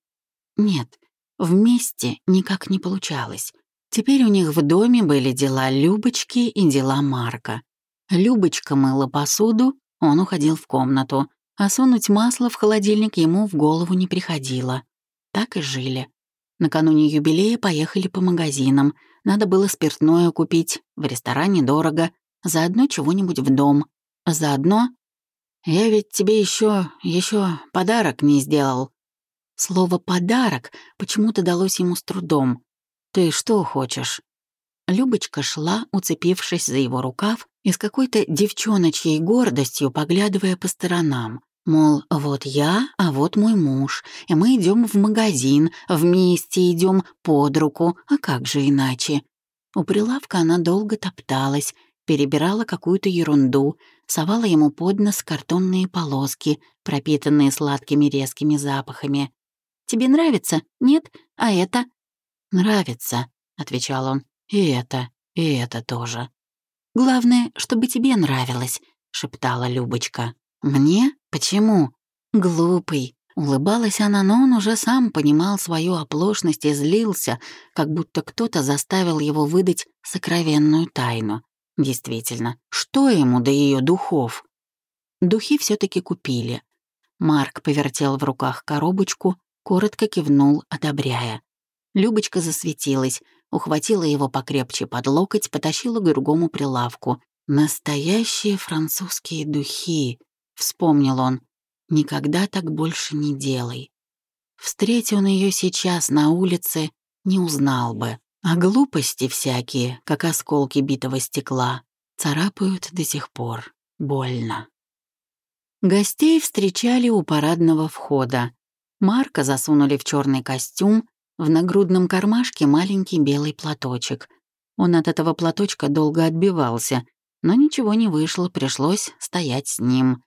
«Нет, вместе никак не получалось. Теперь у них в доме были дела Любочки и дела Марка. Любочка мыла посуду, он уходил в комнату, а сунуть масло в холодильник ему в голову не приходило. Так и жили. Накануне юбилея поехали по магазинам. Надо было спиртное купить, в ресторане дорого, заодно чего-нибудь в дом. Заодно... Я ведь тебе еще, еще подарок не сделал. Слово «подарок» почему-то далось ему с трудом. Ты что хочешь? Любочка шла, уцепившись за его рукав и с какой-то девчоночьей гордостью поглядывая по сторонам. Мол, вот я, а вот мой муж, и мы идем в магазин, вместе идем под руку, а как же иначе? У прилавка она долго топталась, перебирала какую-то ерунду, совала ему под нос картонные полоски, пропитанные сладкими резкими запахами. «Тебе нравится? Нет? А это?» «Нравится», — отвечал он. «И это, и это тоже». «Главное, чтобы тебе нравилось», — шептала Любочка. «Мне? Почему?» «Глупый». Улыбалась она, но он уже сам понимал свою оплошность и злился, как будто кто-то заставил его выдать сокровенную тайну. Действительно, что ему до ее духов? Духи все таки купили. Марк повертел в руках коробочку, коротко кивнул, одобряя. Любочка засветилась, ухватила его покрепче под локоть, потащила к другому прилавку. «Настоящие французские духи», — вспомнил он. Никогда так больше не делай. Встреть он ее сейчас на улице, не узнал бы. А глупости всякие, как осколки битого стекла, царапают до сих пор. Больно. Гостей встречали у парадного входа. Марка засунули в черный костюм, в нагрудном кармашке маленький белый платочек. Он от этого платочка долго отбивался, но ничего не вышло, пришлось стоять с ним.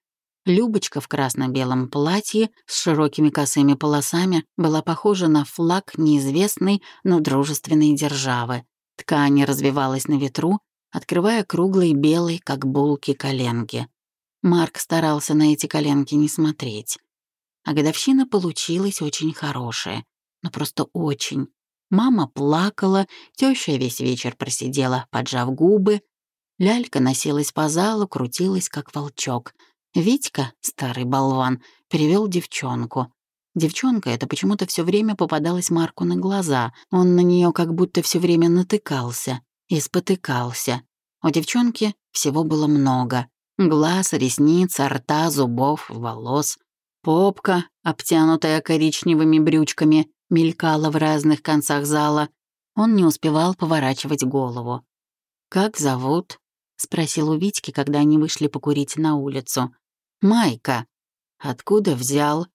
Любочка в красно-белом платье с широкими косыми полосами была похожа на флаг неизвестной, но дружественной державы. Ткань развивалась на ветру, открывая круглые белые, как булки, коленки. Марк старался на эти коленки не смотреть. А годовщина получилась очень хорошая. Ну просто очень. Мама плакала, теща весь вечер просидела, поджав губы. Лялька носилась по залу, крутилась, как волчок — Витька, старый болван, перевел девчонку. Девчонка это почему-то все время попадалась Марку на глаза. Он на нее как будто все время натыкался и спотыкался. У девчонки всего было много. Глаз, ресниц, рта, зубов, волос. Попка, обтянутая коричневыми брючками, мелькала в разных концах зала. Он не успевал поворачивать голову. «Как зовут?» — спросил у Витьки, когда они вышли покурить на улицу. Майка. Откуда взял?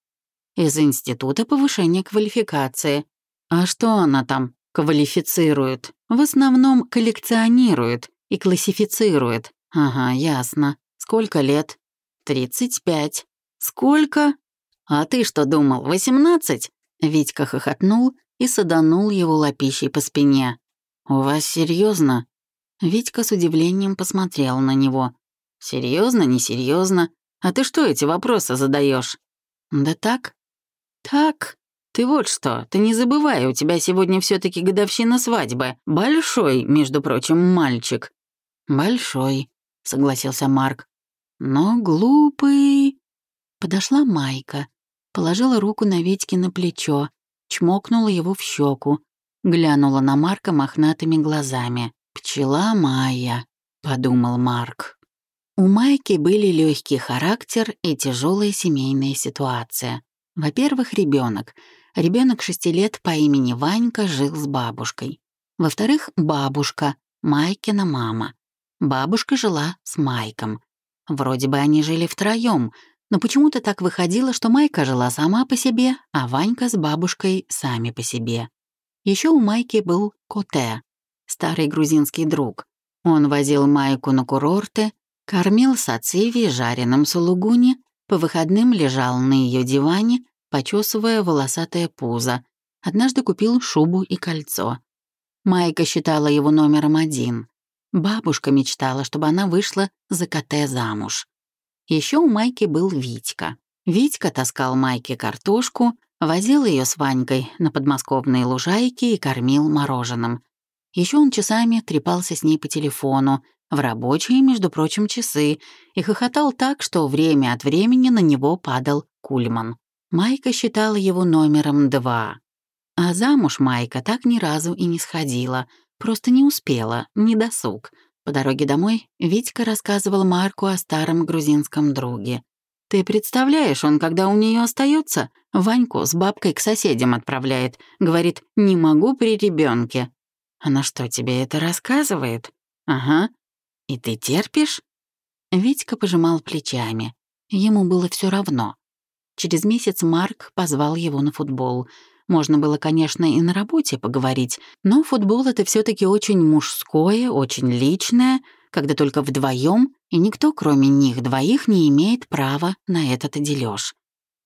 Из Института повышения квалификации. А что она там квалифицирует? В основном коллекционирует и классифицирует. Ага, ясно. Сколько лет? Тридцать пять. Сколько? А ты что думал, восемнадцать? Витька хохотнул и саданул его лапищей по спине. «У вас серьезно? Витька с удивлением посмотрел на него. Серьезно, несерьезно? А ты что эти вопросы задаешь? Да так. Так. Ты вот что, ты не забывай, у тебя сегодня все таки годовщина свадьбы. Большой, между прочим, мальчик. Большой, согласился Марк. Но глупый. Подошла Майка, положила руку на Витьке на плечо, чмокнула его в щеку, глянула на Марка мохнатыми глазами. «Пчела Майя», — подумал Марк. У Майки были легкий характер и тяжелая семейная ситуация. Во-первых, ребенок. Ребенок шести лет по имени Ванька жил с бабушкой. Во-вторых, бабушка, Майкина мама. Бабушка жила с Майком. Вроде бы они жили втроем, но почему-то так выходило, что Майка жила сама по себе, а Ванька с бабушкой сами по себе. Еще у Майки был Коте, старый грузинский друг. Он возил Майку на курорты, Кормил сациви жареным сулугуни, по выходным лежал на ее диване, почесывая волосатое пузо. Однажды купил шубу и кольцо. Майка считала его номером один. Бабушка мечтала, чтобы она вышла за коте замуж. Еще у Майки был Витька. Витька таскал Майке картошку, возил ее с Ванькой на подмосковные лужайки и кормил мороженым. Еще он часами трепался с ней по телефону, в рабочие, между прочим, часы, и хохотал так, что время от времени на него падал кульман. Майка считала его номером два. А замуж Майка так ни разу и не сходила, просто не успела, не досуг. По дороге домой Витька рассказывал Марку о старом грузинском друге. «Ты представляешь, он, когда у нее остается, Ваньку с бабкой к соседям отправляет, говорит, не могу при ребенке. Она что, тебе это рассказывает? Ага, «И ты терпишь?» Витька пожимал плечами. Ему было все равно. Через месяц Марк позвал его на футбол. Можно было, конечно, и на работе поговорить, но футбол — это все таки очень мужское, очень личное, когда только вдвоем, и никто, кроме них двоих, не имеет права на этот дележ.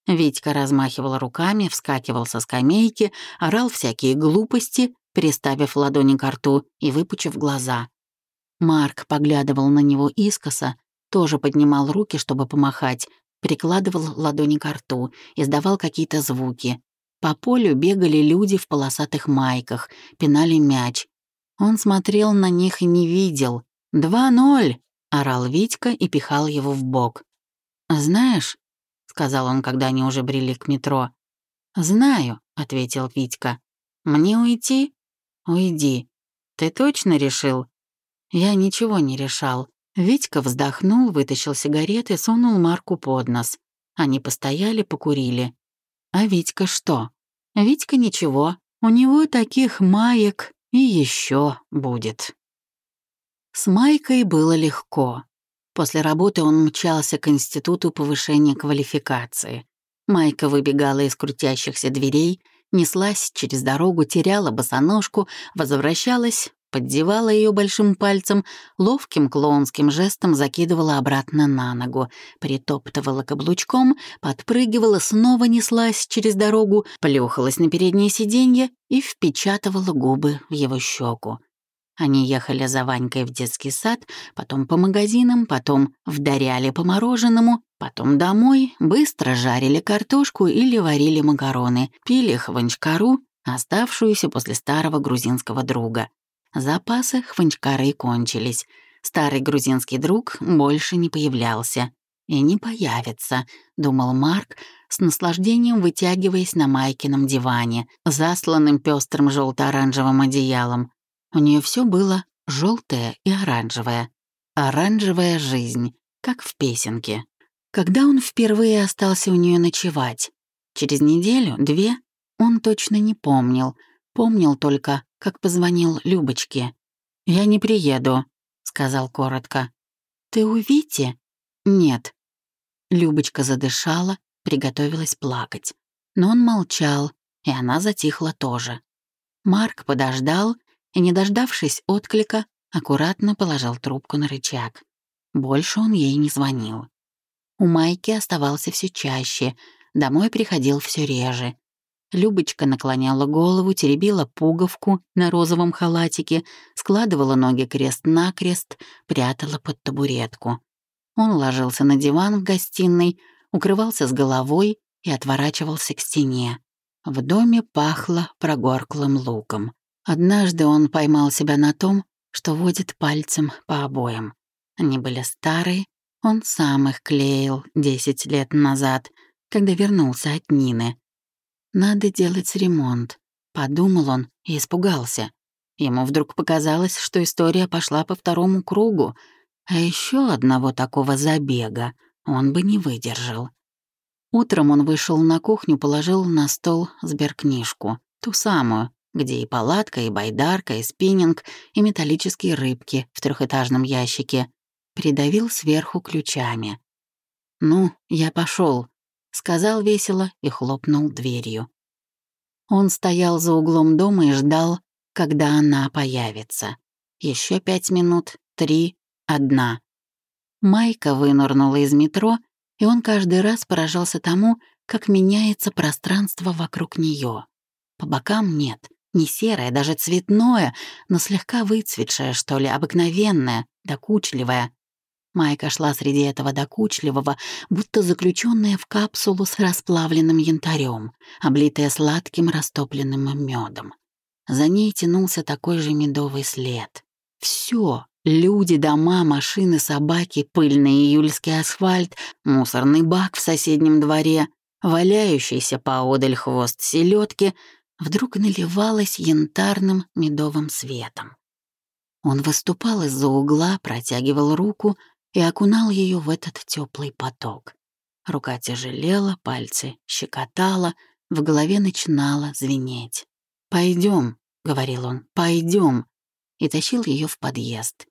Витька размахивал руками, вскакивал со скамейки, орал всякие глупости, приставив ладони к рту и выпучив глаза. Марк поглядывал на него искоса, тоже поднимал руки, чтобы помахать, прикладывал ладони к рту, издавал какие-то звуки. По полю бегали люди в полосатых майках, пинали мяч. Он смотрел на них и не видел. «Два ноль!» — орал Витька и пихал его в бок. «Знаешь», — сказал он, когда они уже брели к метро. «Знаю», — ответил Витька. «Мне уйти?» «Уйди. Ты точно решил?» Я ничего не решал. Витька вздохнул, вытащил сигареты, сунул Марку под нос. Они постояли, покурили. А Витька что? Витька ничего. У него таких маек и еще будет. С Майкой было легко. После работы он мчался к Институту повышения квалификации. Майка выбегала из крутящихся дверей, неслась через дорогу, теряла босоножку, возвращалась, поддевала ее большим пальцем, ловким клоунским жестом закидывала обратно на ногу, притоптывала каблучком, подпрыгивала, снова неслась через дорогу, плюхалась на переднее сиденье и впечатывала губы в его щеку. Они ехали за Ванькой в детский сад, потом по магазинам, потом вдаряли по мороженому, потом домой, быстро жарили картошку или варили макароны, пили хванчкару, оставшуюся после старого грузинского друга. Запасы хванчкары кончились. Старый грузинский друг больше не появлялся. «И не появится», — думал Марк, с наслаждением вытягиваясь на Майкином диване, засланным пестрым желто оранжевым одеялом. У нее все было желтое и оранжевое. Оранжевая жизнь, как в песенке. Когда он впервые остался у нее ночевать? Через неделю, две? Он точно не помнил. Помнил только, как позвонил Любочке. «Я не приеду», — сказал коротко. «Ты у Вити?» «Нет». Любочка задышала, приготовилась плакать. Но он молчал, и она затихла тоже. Марк подождал и, не дождавшись отклика, аккуратно положил трубку на рычаг. Больше он ей не звонил. У Майки оставался все чаще, домой приходил все реже. Любочка наклоняла голову, теребила пуговку на розовом халатике, складывала ноги крест-накрест, прятала под табуретку. Он ложился на диван в гостиной, укрывался с головой и отворачивался к стене. В доме пахло прогорклым луком. Однажды он поймал себя на том, что водит пальцем по обоям. Они были старые, он сам их клеил десять лет назад, когда вернулся от Нины. «Надо делать ремонт», — подумал он и испугался. Ему вдруг показалось, что история пошла по второму кругу, а еще одного такого забега он бы не выдержал. Утром он вышел на кухню, положил на стол сберкнижку, ту самую, где и палатка, и байдарка, и спиннинг, и металлические рыбки в трехэтажном ящике. Придавил сверху ключами. «Ну, я пошел, сказал весело и хлопнул дверью. Он стоял за углом дома и ждал, когда она появится. Еще пять минут, три, одна. Майка вынырнула из метро, и он каждый раз поражался тому, как меняется пространство вокруг нее. По бокам нет, не серое, даже цветное, но слегка выцветшее, что ли, обыкновенное, докучливое. Майка шла среди этого докучливого, будто заключенная в капсулу с расплавленным янтарем, облитая сладким растопленным медом. За ней тянулся такой же медовый след. Все — люди, дома, машины, собаки, пыльный июльский асфальт, мусорный бак в соседнем дворе, валяющийся поодаль хвост селедки — вдруг наливалась янтарным медовым светом. Он выступал из-за угла, протягивал руку и окунал ее в этот теплый поток. Рука тяжелела, пальцы щекотала, в голове начинала звенеть. Пойдем, говорил он, пойдем, и тащил ее в подъезд.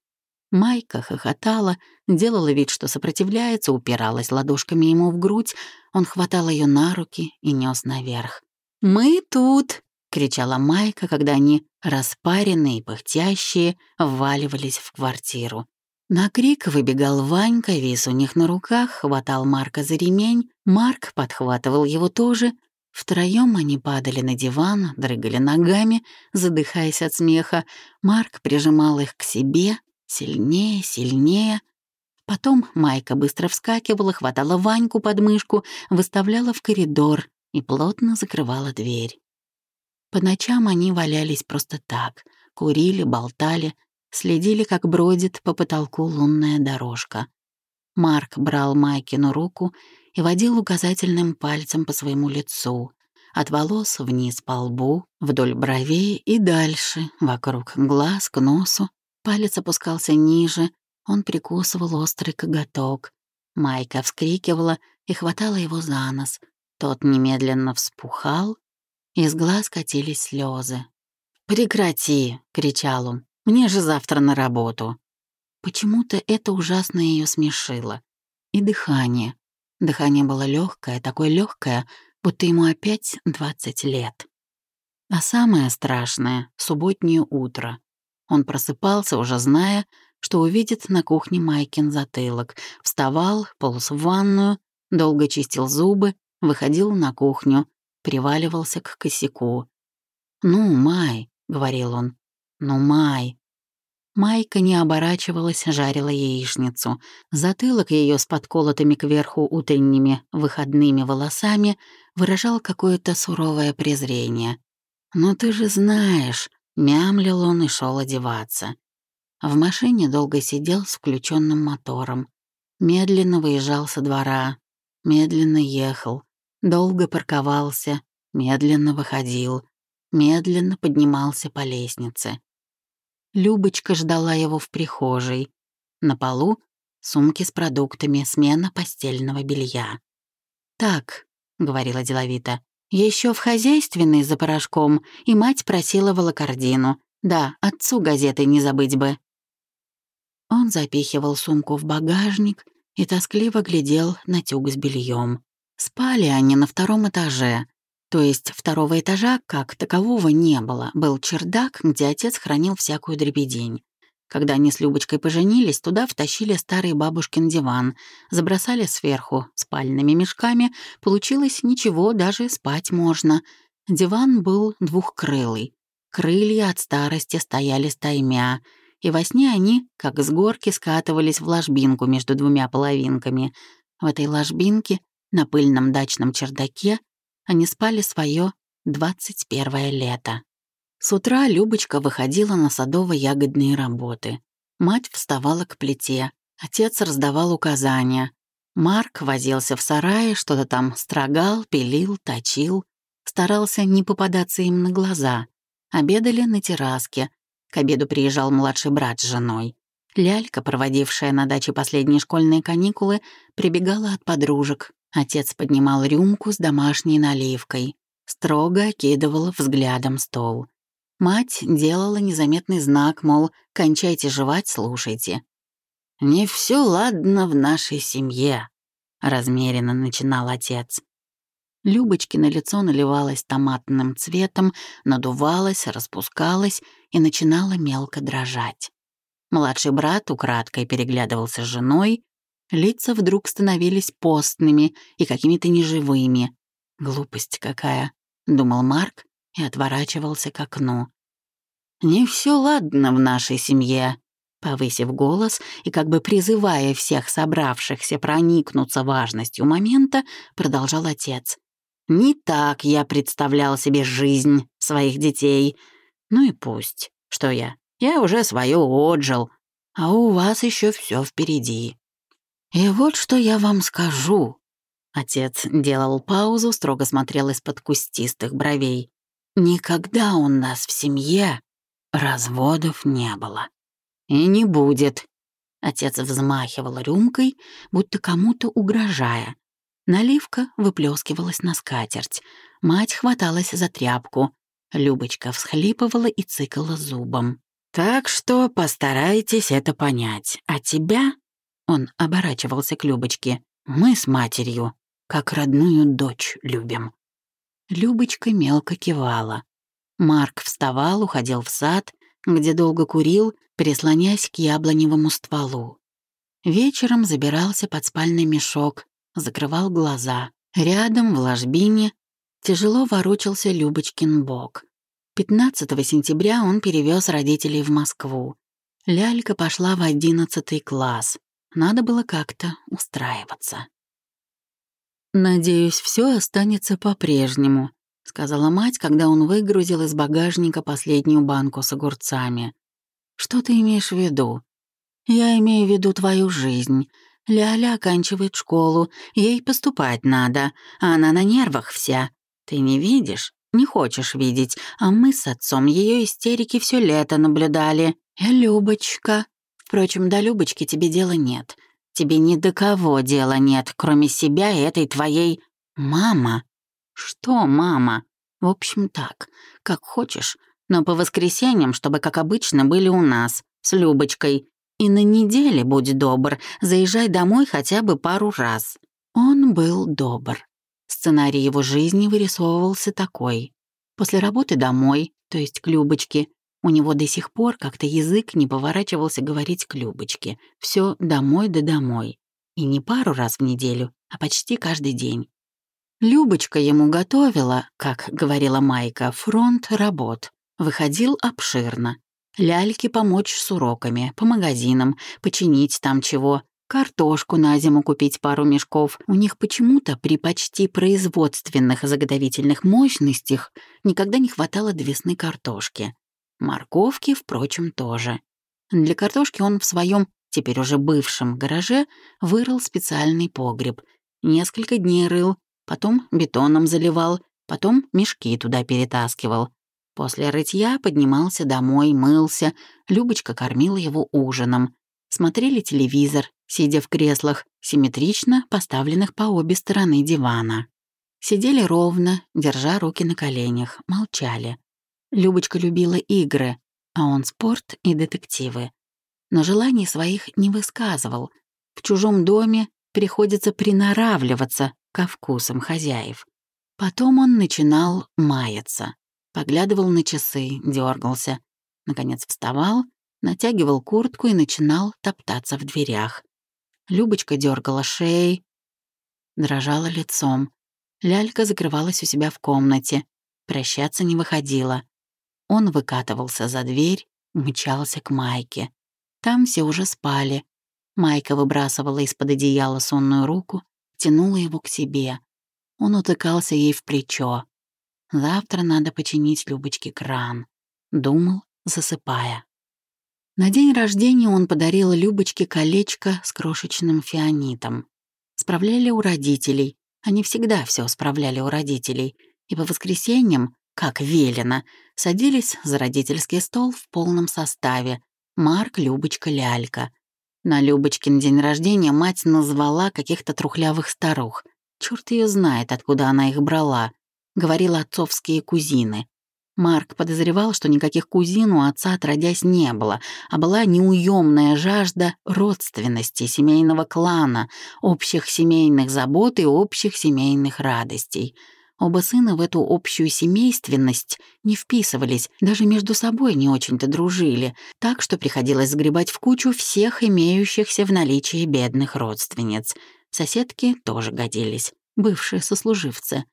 Майка хохотала, делала вид, что сопротивляется, упиралась ладошками ему в грудь, он хватал ее на руки и нес наверх. «Мы тут!» — кричала Майка, когда они, распаренные и пыхтящие, вваливались в квартиру. На крик выбегал Ванька, вис у них на руках, хватал Марка за ремень, Марк подхватывал его тоже. Втроем они падали на диван, дрыгали ногами, задыхаясь от смеха. Марк прижимал их к себе, сильнее, сильнее. Потом Майка быстро вскакивала, хватала Ваньку под мышку, выставляла в коридор, и плотно закрывала дверь. По ночам они валялись просто так, курили, болтали, следили, как бродит по потолку лунная дорожка. Марк брал Майкину руку и водил указательным пальцем по своему лицу, от волос вниз по лбу, вдоль бровей и дальше, вокруг глаз, к носу. Палец опускался ниже, он прикусывал острый коготок. Майка вскрикивала и хватала его за нос. Тот немедленно вспухал, из глаз катились слезы. «Прекрати!» — кричал он. «Мне же завтра на работу!» Почему-то это ужасно ее смешило. И дыхание. Дыхание было легкое, такое легкое, будто ему опять 20 лет. А самое страшное — субботнее утро. Он просыпался, уже зная, что увидит на кухне Майкин затылок, вставал, полз в ванную, долго чистил зубы, выходил на кухню, приваливался к косяку. «Ну, Май», — говорил он, — «ну, Май». Майка не оборачивалась, жарила яичницу. Затылок ее с подколотыми кверху утренними выходными волосами выражал какое-то суровое презрение. «Ну ты же знаешь», — мямлил он и шел одеваться. В машине долго сидел с включенным мотором. Медленно выезжал со двора, медленно ехал, долго парковался, медленно выходил, медленно поднимался по лестнице. Любочка ждала его в прихожей. На полу сумки с продуктами, смена постельного белья. «Так», — говорила деловито, — «еще в хозяйственной за порошком, и мать просила волокордину. Да, отцу газеты не забыть бы». Он запихивал сумку в багажник и тоскливо глядел на тюк с бельем. Спали они на втором этаже, то есть второго этажа как такового не было, был чердак, где отец хранил всякую дребедень. Когда они с Любочкой поженились, туда втащили старый бабушкин диван, забросали сверху спальными мешками, получилось ничего, даже спать можно. Диван был двухкрылый. Крылья от старости стояли стаймя, и во сне они, как с горки, скатывались в ложбинку между двумя половинками. В этой ложбинке, на пыльном дачном чердаке, они спали свое 21 лето. С утра Любочка выходила на садово-ягодные работы. Мать вставала к плите, отец раздавал указания. Марк возился в сарае, что-то там строгал, пилил, точил. Старался не попадаться им на глаза. Обедали на терраске. К обеду приезжал младший брат с женой. Лялька, проводившая на даче последние школьные каникулы, прибегала от подружек, Отец поднимал рюмку с домашней наливкой, строго окидывал взглядом стол. Мать делала незаметный знак, мол, кончайте жевать, слушайте. «Не все ладно в нашей семье», — размеренно начинал отец. Любочкино лицо наливалось томатным цветом, надувалось, распускалось и начинало мелко дрожать. Младший брат украдкой переглядывался с женой, Лица вдруг становились постными и какими-то неживыми. «Глупость какая», — думал Марк и отворачивался к окну. «Не все ладно в нашей семье», — повысив голос и как бы призывая всех собравшихся проникнуться важностью момента, продолжал отец. «Не так я представлял себе жизнь своих детей. Ну и пусть. Что я? Я уже свое отжил, а у вас еще все впереди». «И вот что я вам скажу». Отец делал паузу, строго смотрел из-под кустистых бровей. «Никогда у нас в семье разводов не было. И не будет». Отец взмахивал рюмкой, будто кому-то угрожая. Наливка выплескивалась на скатерть. Мать хваталась за тряпку. Любочка всхлипывала и цыкала зубом. «Так что постарайтесь это понять. А тебя он оборачивался к Любочке. «Мы с матерью, как родную дочь, любим». Любочка мелко кивала. Марк вставал, уходил в сад, где долго курил, прислонясь к яблоневому стволу. Вечером забирался под спальный мешок, закрывал глаза. Рядом, в ложбине, тяжело ворочался Любочкин бок. 15 сентября он перевез родителей в Москву. Лялька пошла в одиннадцатый класс. Надо было как-то устраиваться. «Надеюсь, все останется по-прежнему», — сказала мать, когда он выгрузил из багажника последнюю банку с огурцами. «Что ты имеешь в виду?» «Я имею в виду твою жизнь. Ляля оканчивает школу, ей поступать надо, а она на нервах вся. Ты не видишь, не хочешь видеть, а мы с отцом ее истерики все лето наблюдали. И Любочка, Впрочем, до Любочки тебе дела нет. Тебе ни до кого дела нет, кроме себя и этой твоей... Мама? Что мама? В общем, так, как хочешь, но по воскресеньям, чтобы, как обычно, были у нас, с Любочкой. И на неделе, будь добр, заезжай домой хотя бы пару раз. Он был добр. Сценарий его жизни вырисовывался такой. После работы домой, то есть к Любочке, у него до сих пор как-то язык не поворачивался говорить к Любочке. Все домой да домой. И не пару раз в неделю, а почти каждый день. Любочка ему готовила, как говорила Майка, фронт работ. Выходил обширно. Ляльке помочь с уроками, по магазинам, починить там чего, картошку на зиму купить пару мешков. У них почему-то при почти производственных заготовительных мощностях никогда не хватало до весны картошки. Морковки, впрочем, тоже. Для картошки он в своем, теперь уже бывшем гараже, вырыл специальный погреб. Несколько дней рыл, потом бетоном заливал, потом мешки туда перетаскивал. После рытья поднимался домой, мылся, Любочка кормила его ужином. Смотрели телевизор, сидя в креслах, симметрично поставленных по обе стороны дивана. Сидели ровно, держа руки на коленях, молчали. Любочка любила игры, а он спорт и детективы. Но желаний своих не высказывал. В чужом доме приходится приноравливаться ко вкусам хозяев. Потом он начинал маяться. Поглядывал на часы, дергался. Наконец вставал, натягивал куртку и начинал топтаться в дверях. Любочка дергала шеей, дрожала лицом. Лялька закрывалась у себя в комнате, прощаться не выходила. Он выкатывался за дверь, мчался к Майке. Там все уже спали. Майка выбрасывала из-под одеяла сонную руку, тянула его к себе. Он утыкался ей в плечо. Завтра надо починить Любочке кран. Думал, засыпая. На день рождения он подарил Любочке колечко с крошечным фианитом. Справляли у родителей. Они всегда все справляли у родителей. И по воскресеньям как велено, садились за родительский стол в полном составе. Марк, Любочка, Лялька. На Любочкин день рождения мать назвала каких-то трухлявых старух. Черт ее знает, откуда она их брала. Говорила отцовские кузины. Марк подозревал, что никаких кузин у отца отродясь не было, а была неуемная жажда родственности, семейного клана, общих семейных забот и общих семейных радостей — Оба сына в эту общую семейственность не вписывались, даже между собой не очень-то дружили, так что приходилось сгребать в кучу всех имеющихся в наличии бедных родственниц. Соседки тоже годились, бывшие сослуживцы.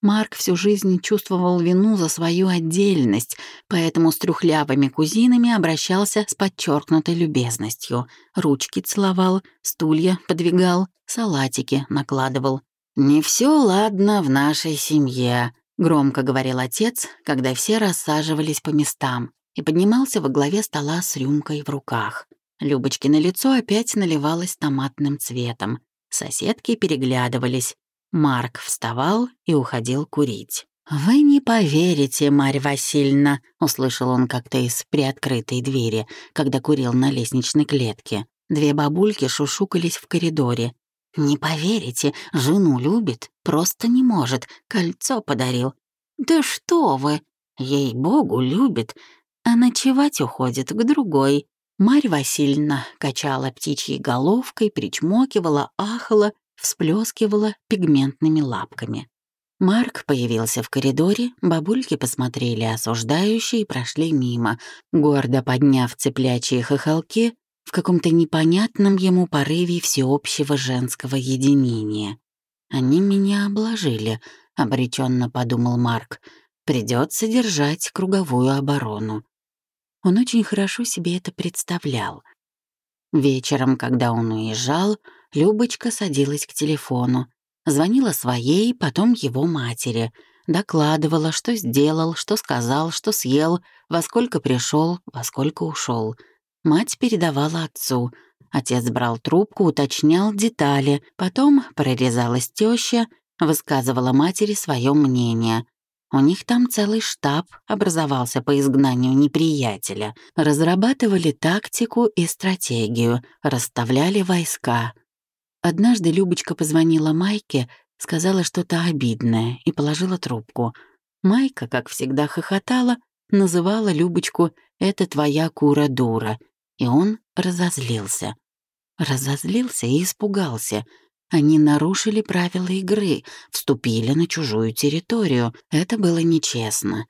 Марк всю жизнь чувствовал вину за свою отдельность, поэтому с трюхлявыми кузинами обращался с подчеркнутой любезностью. Ручки целовал, стулья подвигал, салатики накладывал. «Не все ладно в нашей семье», — громко говорил отец, когда все рассаживались по местам, и поднимался во главе стола с рюмкой в руках. Любочкино лицо опять наливалось томатным цветом. Соседки переглядывались. Марк вставал и уходил курить. «Вы не поверите, Марь Васильевна», — услышал он как-то из приоткрытой двери, когда курил на лестничной клетке. Две бабульки шушукались в коридоре. «Не поверите, жену любит, просто не может, кольцо подарил». «Да что вы! Ей-богу, любит, а ночевать уходит к другой». Марь Васильевна качала птичьей головкой, причмокивала, ахала, всплескивала пигментными лапками. Марк появился в коридоре, бабульки посмотрели осуждающие и прошли мимо, гордо подняв цеплячие хохолки, в каком-то непонятном ему порыве всеобщего женского единения. «Они меня обложили», — обреченно подумал Марк. «Придется держать круговую оборону». Он очень хорошо себе это представлял. Вечером, когда он уезжал, Любочка садилась к телефону, звонила своей, потом его матери, докладывала, что сделал, что сказал, что съел, во сколько пришел, во сколько ушел — Мать передавала отцу. Отец брал трубку, уточнял детали. Потом прорезалась теща, высказывала матери свое мнение. У них там целый штаб образовался по изгнанию неприятеля. Разрабатывали тактику и стратегию, расставляли войска. Однажды Любочка позвонила Майке, сказала что-то обидное и положила трубку. Майка, как всегда, хохотала, называла Любочку «это твоя кура-дура», и он разозлился. Разозлился и испугался. Они нарушили правила игры, вступили на чужую территорию. Это было нечестно.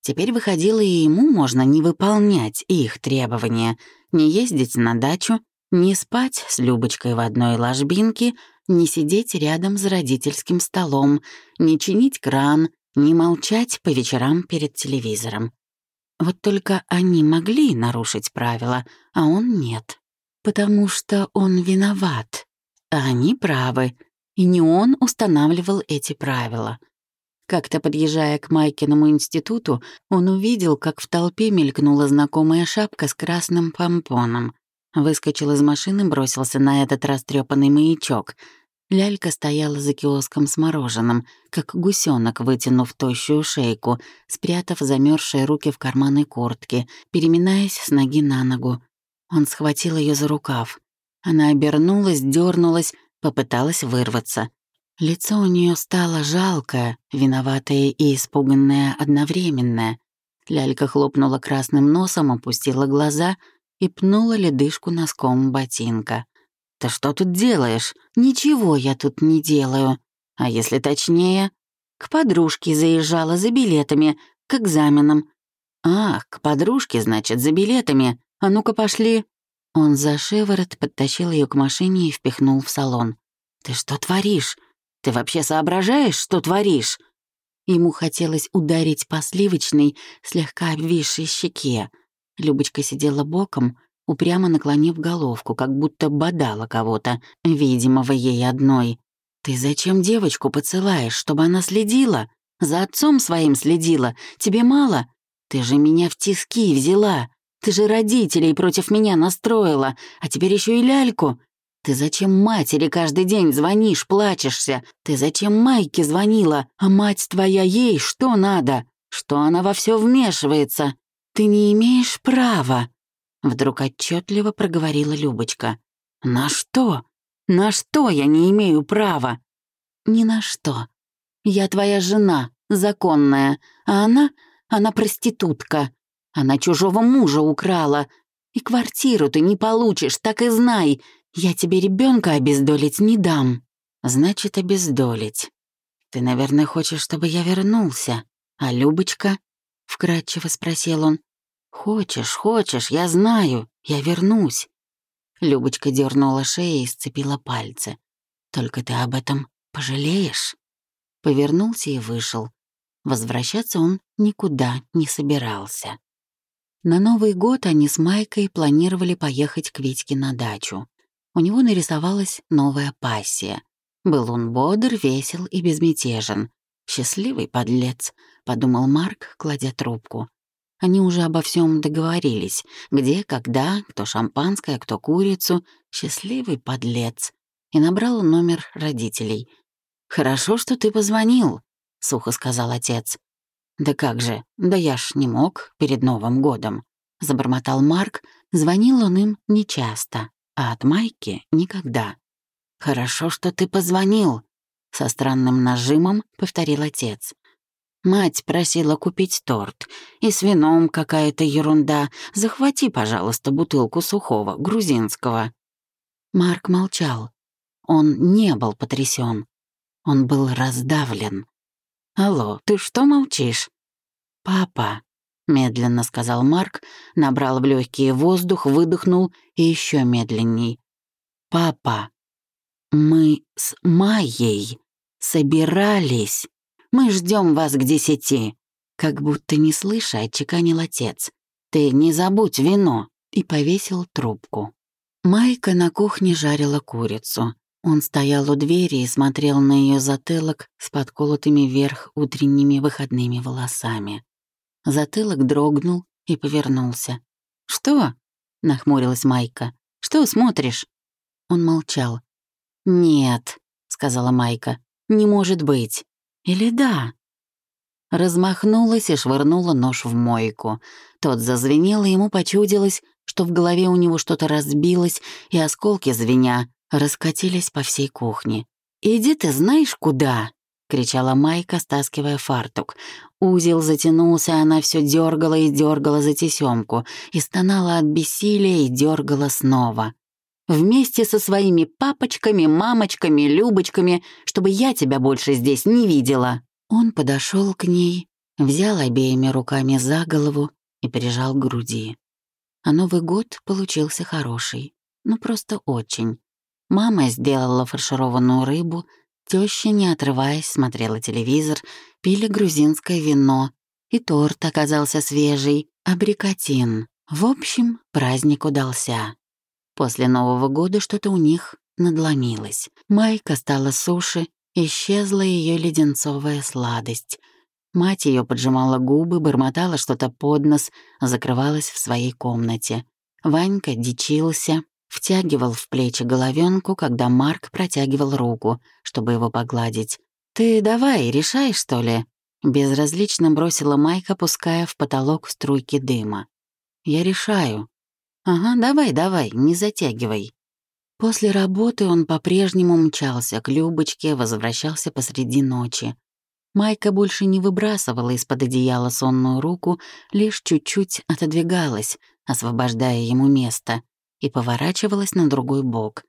Теперь выходило, и ему можно не выполнять их требования, не ездить на дачу, не спать с Любочкой в одной ложбинке, не сидеть рядом за родительским столом, не чинить кран, не молчать по вечерам перед телевизором. Вот только они могли нарушить правила, а он нет. Потому что он виноват. А они правы. И не он устанавливал эти правила. Как-то подъезжая к Майкиному институту, он увидел, как в толпе мелькнула знакомая шапка с красным помпоном. Выскочил из машины, бросился на этот растрепанный маячок. Лялька стояла за киоском с мороженым, как гусенок, вытянув тощую шейку, спрятав замерзшие руки в карманы куртки, переминаясь с ноги на ногу. Он схватил ее за рукав. Она обернулась, дернулась, попыталась вырваться. Лицо у нее стало жалкое, виноватое и испуганное одновременное. Лялька хлопнула красным носом, опустила глаза — и пнула ледышку носком ботинка. «Ты что тут делаешь? Ничего я тут не делаю. А если точнее, к подружке заезжала за билетами, к экзаменам. Ах, к подружке, значит, за билетами. А ну-ка пошли». Он за шиворот подтащил ее к машине и впихнул в салон. «Ты что творишь? Ты вообще соображаешь, что творишь?» Ему хотелось ударить по сливочной, слегка обвисшей щеке. Любочка сидела боком, упрямо наклонив головку, как будто бодала кого-то, видимого ей одной. «Ты зачем девочку поцелаешь, чтобы она следила? За отцом своим следила? Тебе мало? Ты же меня в тиски взяла. Ты же родителей против меня настроила, а теперь еще и ляльку. Ты зачем матери каждый день звонишь, плачешься? Ты зачем Майке звонила? А мать твоя ей что надо? Что она во все вмешивается? «Ты не имеешь права», — вдруг отчетливо проговорила Любочка. «На что? На что я не имею права?» «Ни на что. Я твоя жена, законная, а она, она проститутка. Она чужого мужа украла. И квартиру ты не получишь, так и знай. Я тебе ребенка обездолить не дам». «Значит, обездолить. Ты, наверное, хочешь, чтобы я вернулся. А Любочка?» — вкратчиво спросил он. «Хочешь, хочешь, я знаю, я вернусь». Любочка дернула шею и сцепила пальцы. «Только ты об этом пожалеешь?» Повернулся и вышел. Возвращаться он никуда не собирался. На Новый год они с Майкой планировали поехать к Витьке на дачу. У него нарисовалась новая пассия. Был он бодр, весел и безмятежен. «Счастливый подлец», — подумал Марк, кладя трубку. Они уже обо всем договорились. Где, когда, кто шампанское, кто курицу. Счастливый подлец. И набрал номер родителей. «Хорошо, что ты позвонил», — сухо сказал отец. «Да как же, да я ж не мог перед Новым годом», — забормотал Марк. Звонил он им нечасто, а от Майки — никогда. «Хорошо, что ты позвонил», — со странным нажимом повторил отец. Мать просила купить торт. И с вином какая-то ерунда. Захвати, пожалуйста, бутылку сухого, грузинского». Марк молчал. Он не был потрясен. Он был раздавлен. «Алло, ты что молчишь?» «Папа», — медленно сказал Марк, набрал в легкие воздух, выдохнул и еще медленней. «Папа, мы с Майей собирались мы ждем вас к десяти». Как будто не слыша, отчеканил отец. «Ты не забудь вино!» и повесил трубку. Майка на кухне жарила курицу. Он стоял у двери и смотрел на ее затылок с подколотыми вверх утренними выходными волосами. Затылок дрогнул и повернулся. «Что?» — нахмурилась Майка. «Что смотришь?» Он молчал. «Нет», — сказала Майка, — «не может быть. Или да? Размахнулась и швырнула нож в мойку. Тот зазвенел, и ему почудилось, что в голове у него что-то разбилось, и осколки звеня раскатились по всей кухне. «Иди ты знаешь куда!» — кричала Майка, стаскивая фартук. Узел затянулся, она все дергала и дергала за тесемку, и стонала от бессилия и дергала снова. «Вместе со своими папочками, мамочками, любочками, чтобы я тебя больше здесь не видела!» Он подошел к ней, взял обеими руками за голову и прижал к груди. А Новый год получился хороший, ну просто очень. Мама сделала фаршированную рыбу, теща, не отрываясь, смотрела телевизор, пили грузинское вино, и торт оказался свежий, абрикотин. В общем, праздник удался. После Нового года что-то у них надломилось. Майка стала суши, исчезла ее леденцовая сладость. Мать ее поджимала губы, бормотала что-то под нос, закрывалась в своей комнате. Ванька дичился, Втягивал в плечи головенку, когда Марк протягивал руку, чтобы его погладить. «Ты давай, решай, что ли?» Безразлично бросила Майка, пуская в потолок струйки дыма. «Я решаю». «Ага, давай, давай, не затягивай». После работы он по-прежнему мчался к Любочке, возвращался посреди ночи. Майка больше не выбрасывала из-под одеяла сонную руку, лишь чуть-чуть отодвигалась, освобождая ему место, и поворачивалась на другой бок.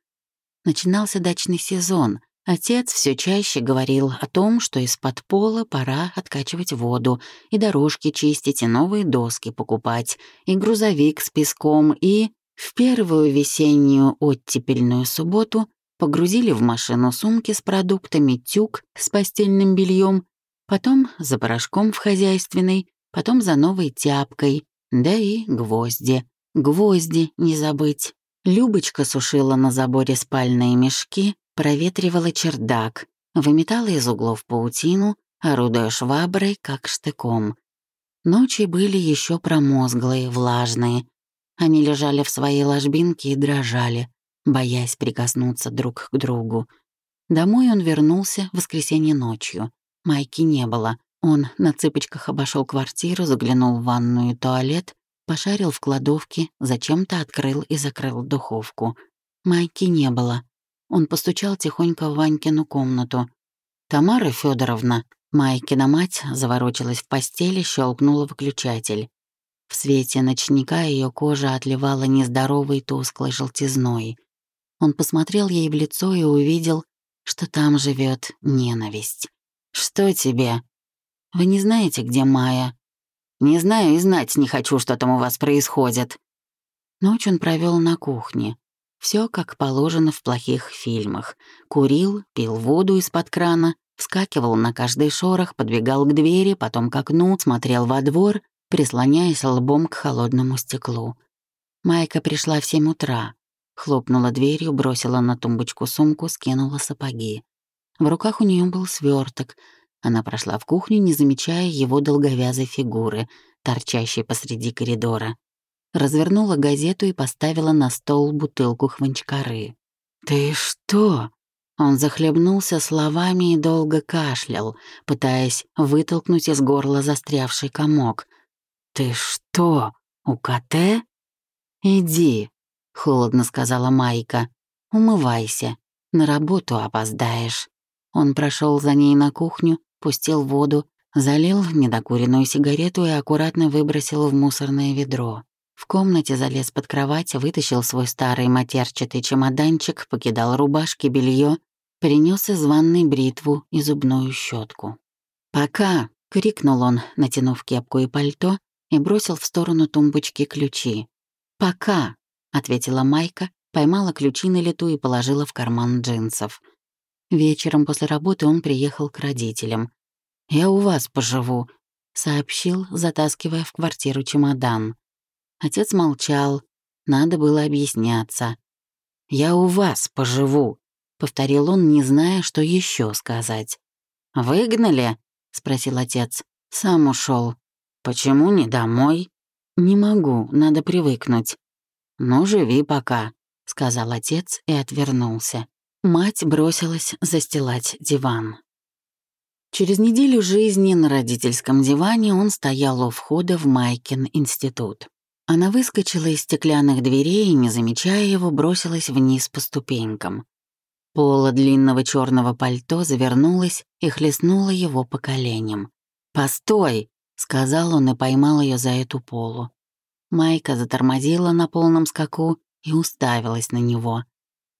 Начинался дачный сезон. Отец все чаще говорил о том, что из-под пола пора откачивать воду, и дорожки чистить, и новые доски покупать, и грузовик с песком, и... В первую весеннюю оттепельную субботу погрузили в машину сумки с продуктами, тюк с постельным бельем, потом за порошком в хозяйственной, потом за новой тяпкой, да и гвозди. Гвозди не забыть. Любочка сушила на заборе спальные мешки, проветривала чердак, выметала из углов паутину, орудуя шваброй, как штыком. Ночи были еще промозглые, влажные. Они лежали в своей ложбинке и дрожали, боясь прикоснуться друг к другу. Домой он вернулся в воскресенье ночью. Майки не было. Он на цыпочках обошел квартиру, заглянул в ванную и туалет, Пошарил в кладовке, зачем-то открыл и закрыл духовку. Майки не было. Он постучал тихонько в Ванькину комнату. «Тамара Федоровна, Майкина мать заворочилась в постели, щелкнула выключатель. В свете ночника ее кожа отливала нездоровой тусклой желтизной. Он посмотрел ей в лицо и увидел, что там живет ненависть. «Что тебе? Вы не знаете, где Майя?» Не знаю и знать не хочу, что там у вас происходит». Ночь он провел на кухне. Все как положено в плохих фильмах. Курил, пил воду из-под крана, вскакивал на каждый шорох, подбегал к двери, потом к окну, смотрел во двор, прислоняясь лбом к холодному стеклу. Майка пришла в семь утра. Хлопнула дверью, бросила на тумбочку сумку, скинула сапоги. В руках у нее был сверток, она прошла в кухню, не замечая его долговязой фигуры, торчащей посреди коридора. Развернула газету и поставила на стол бутылку хванчкары. «Ты что?» Он захлебнулся словами и долго кашлял, пытаясь вытолкнуть из горла застрявший комок. «Ты что, у КТ?» «Иди», — холодно сказала Майка. «Умывайся, на работу опоздаешь». Он прошел за ней на кухню, пустил воду, залил недокуренную сигарету и аккуратно выбросил в мусорное ведро. В комнате залез под кровать, вытащил свой старый матерчатый чемоданчик, покидал рубашки, белье, принес из ванной бритву и зубную щетку. «Пока!» — крикнул он, натянув кепку и пальто, и бросил в сторону тумбочки ключи. «Пока!» — ответила Майка, поймала ключи на лету и положила в карман джинсов — Вечером после работы он приехал к родителям. «Я у вас поживу», — сообщил, затаскивая в квартиру чемодан. Отец молчал, надо было объясняться. «Я у вас поживу», — повторил он, не зная, что еще сказать. «Выгнали?» — спросил отец. «Сам ушел. «Почему не домой?» «Не могу, надо привыкнуть». «Ну, живи пока», — сказал отец и отвернулся. Мать бросилась застилать диван. Через неделю жизни на родительском диване он стоял у входа в Майкин институт. Она выскочила из стеклянных дверей и, не замечая его, бросилась вниз по ступенькам. Пола длинного черного пальто завернулась и хлестнула его по коленям. «Постой!» — сказал он и поймал ее за эту полу. Майка затормозила на полном скаку и уставилась на него.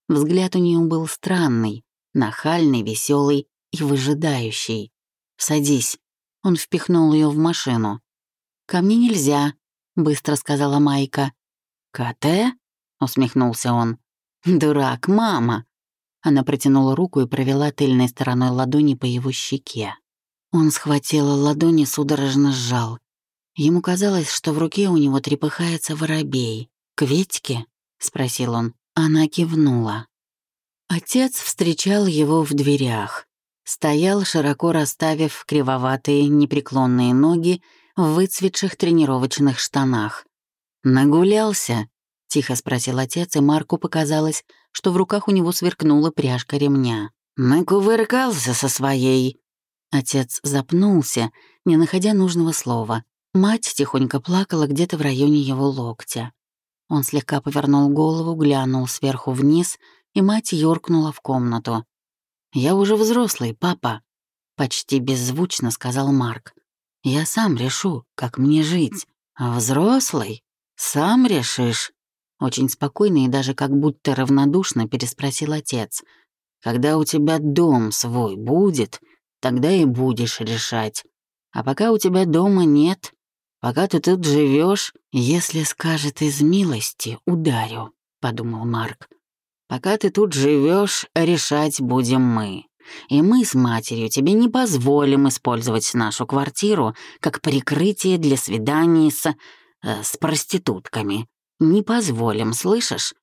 Взгляд у нее был странный, нахальный, веселый и выжидающий. «Садись». Он впихнул ее в машину. «Ко мне нельзя», — быстро сказала Майка. «КТ?» — усмехнулся он. «Дурак, мама!» Она протянула руку и провела тыльной стороной ладони по его щеке. Он схватил ладони, судорожно сжал. Ему казалось, что в руке у него трепыхается воробей. «К Ветьке?» — спросил он. Она кивнула. Отец встречал его в дверях. Стоял, широко расставив кривоватые непреклонные ноги в выцветших тренировочных штанах. «Нагулялся?» — тихо спросил отец, и Марку показалось, что в руках у него сверкнула пряжка ремня. «Накувыркался со своей». Отец запнулся, не находя нужного слова. Мать тихонько плакала где-то в районе его локтя. Он слегка повернул голову, глянул сверху вниз, и мать юркнула в комнату. «Я уже взрослый, папа», — почти беззвучно сказал Марк. «Я сам решу, как мне жить. Взрослый? Сам решишь?» Очень спокойно и даже как будто равнодушно переспросил отец. «Когда у тебя дом свой будет, тогда и будешь решать. А пока у тебя дома нет, пока ты тут живешь, если скажет из милости, ударю», — подумал Марк. Пока ты тут живешь, решать будем мы. И мы с матерью тебе не позволим использовать нашу квартиру как прикрытие для свиданий с... Э, с проститутками. Не позволим, слышишь?»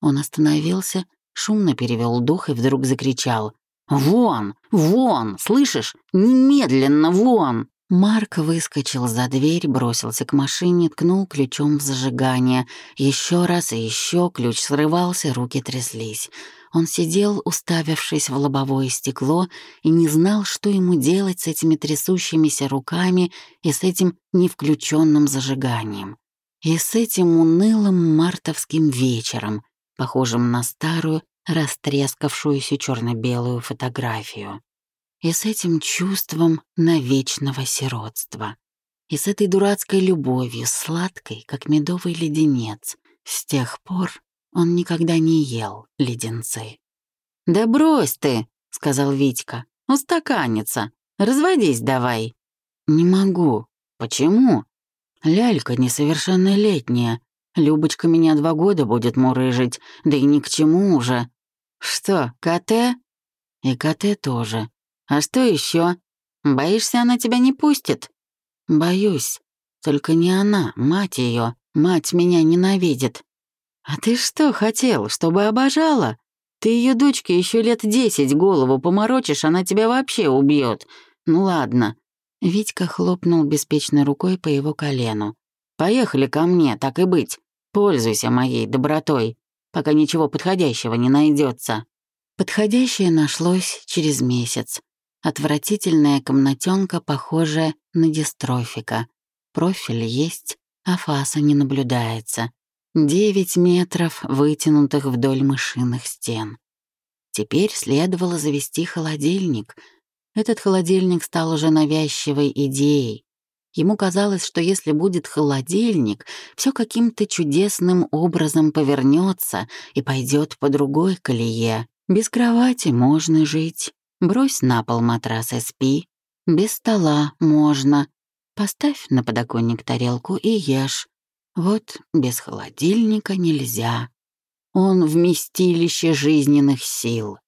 Он остановился, шумно перевел дух и вдруг закричал. «Вон! Вон! Слышишь? Немедленно вон!» Марк выскочил за дверь, бросился к машине, ткнул ключом в зажигание. Еще раз и еще ключ срывался, руки тряслись. Он сидел, уставившись в лобовое стекло, и не знал, что ему делать с этими трясущимися руками и с этим невключенным зажиганием. И с этим унылым мартовским вечером, похожим на старую, растрескавшуюся черно-белую фотографию и с этим чувством навечного сиротства, и с этой дурацкой любовью, сладкой, как медовый леденец. С тех пор он никогда не ел леденцы. «Да брось ты!» — сказал Витька. «Устаканится. Разводись давай». «Не могу. Почему?» «Лялька несовершеннолетняя. Любочка меня два года будет мурыжить, да и ни к чему уже». «Что, КТ?» «И КТ тоже. А что еще? Боишься, она тебя не пустит? Боюсь. Только не она, мать ее. Мать меня ненавидит. А ты что хотел, чтобы обожала? Ты ее дочке еще лет десять голову поморочишь, она тебя вообще убьет. Ну ладно. Витька хлопнул беспечной рукой по его колену. «Поехали ко мне, так и быть. Пользуйся моей добротой, пока ничего подходящего не найдется. Подходящее нашлось через месяц. Отвратительная комнатенка, похожая на дистрофика. Профиль есть, а фаса не наблюдается. Девять метров, вытянутых вдоль мышиных стен. Теперь следовало завести холодильник. Этот холодильник стал уже навязчивой идеей. Ему казалось, что если будет холодильник, все каким-то чудесным образом повернется и пойдет по другой колее. Без кровати можно жить, Брось на пол матрас и спи. Без стола можно. Поставь на подоконник тарелку и ешь. Вот без холодильника нельзя. Он вместилище жизненных сил.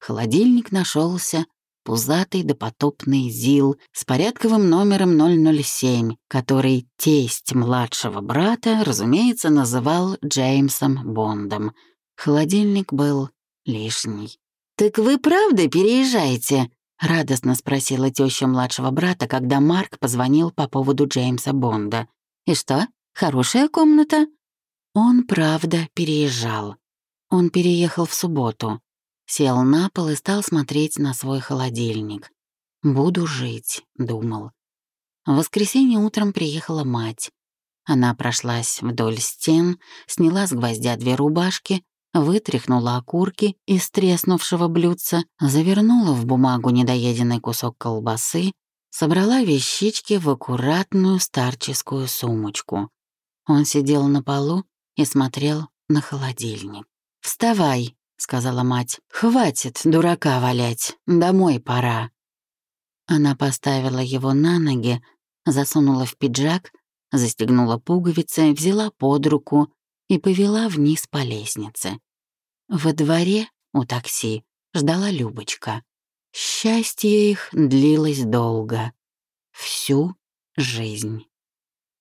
Холодильник нашелся пузатый допотопный ЗИЛ с порядковым номером 007, который тесть младшего брата, разумеется, называл Джеймсом Бондом. Холодильник был лишний. «Так вы правда переезжаете?» — радостно спросила теща младшего брата, когда Марк позвонил по поводу Джеймса Бонда. «И что, хорошая комната?» Он, правда, переезжал. Он переехал в субботу. Сел на пол и стал смотреть на свой холодильник. «Буду жить», — думал. В воскресенье утром приехала мать. Она прошлась вдоль стен, сняла с гвоздя две рубашки, вытряхнула окурки из треснувшего блюдца, завернула в бумагу недоеденный кусок колбасы, собрала вещички в аккуратную старческую сумочку. Он сидел на полу и смотрел на холодильник. «Вставай», — сказала мать, — «хватит дурака валять, домой пора». Она поставила его на ноги, засунула в пиджак, застегнула пуговицы, взяла под руку и повела вниз по лестнице. Во дворе у такси ждала Любочка. Счастье их длилось долго. Всю жизнь.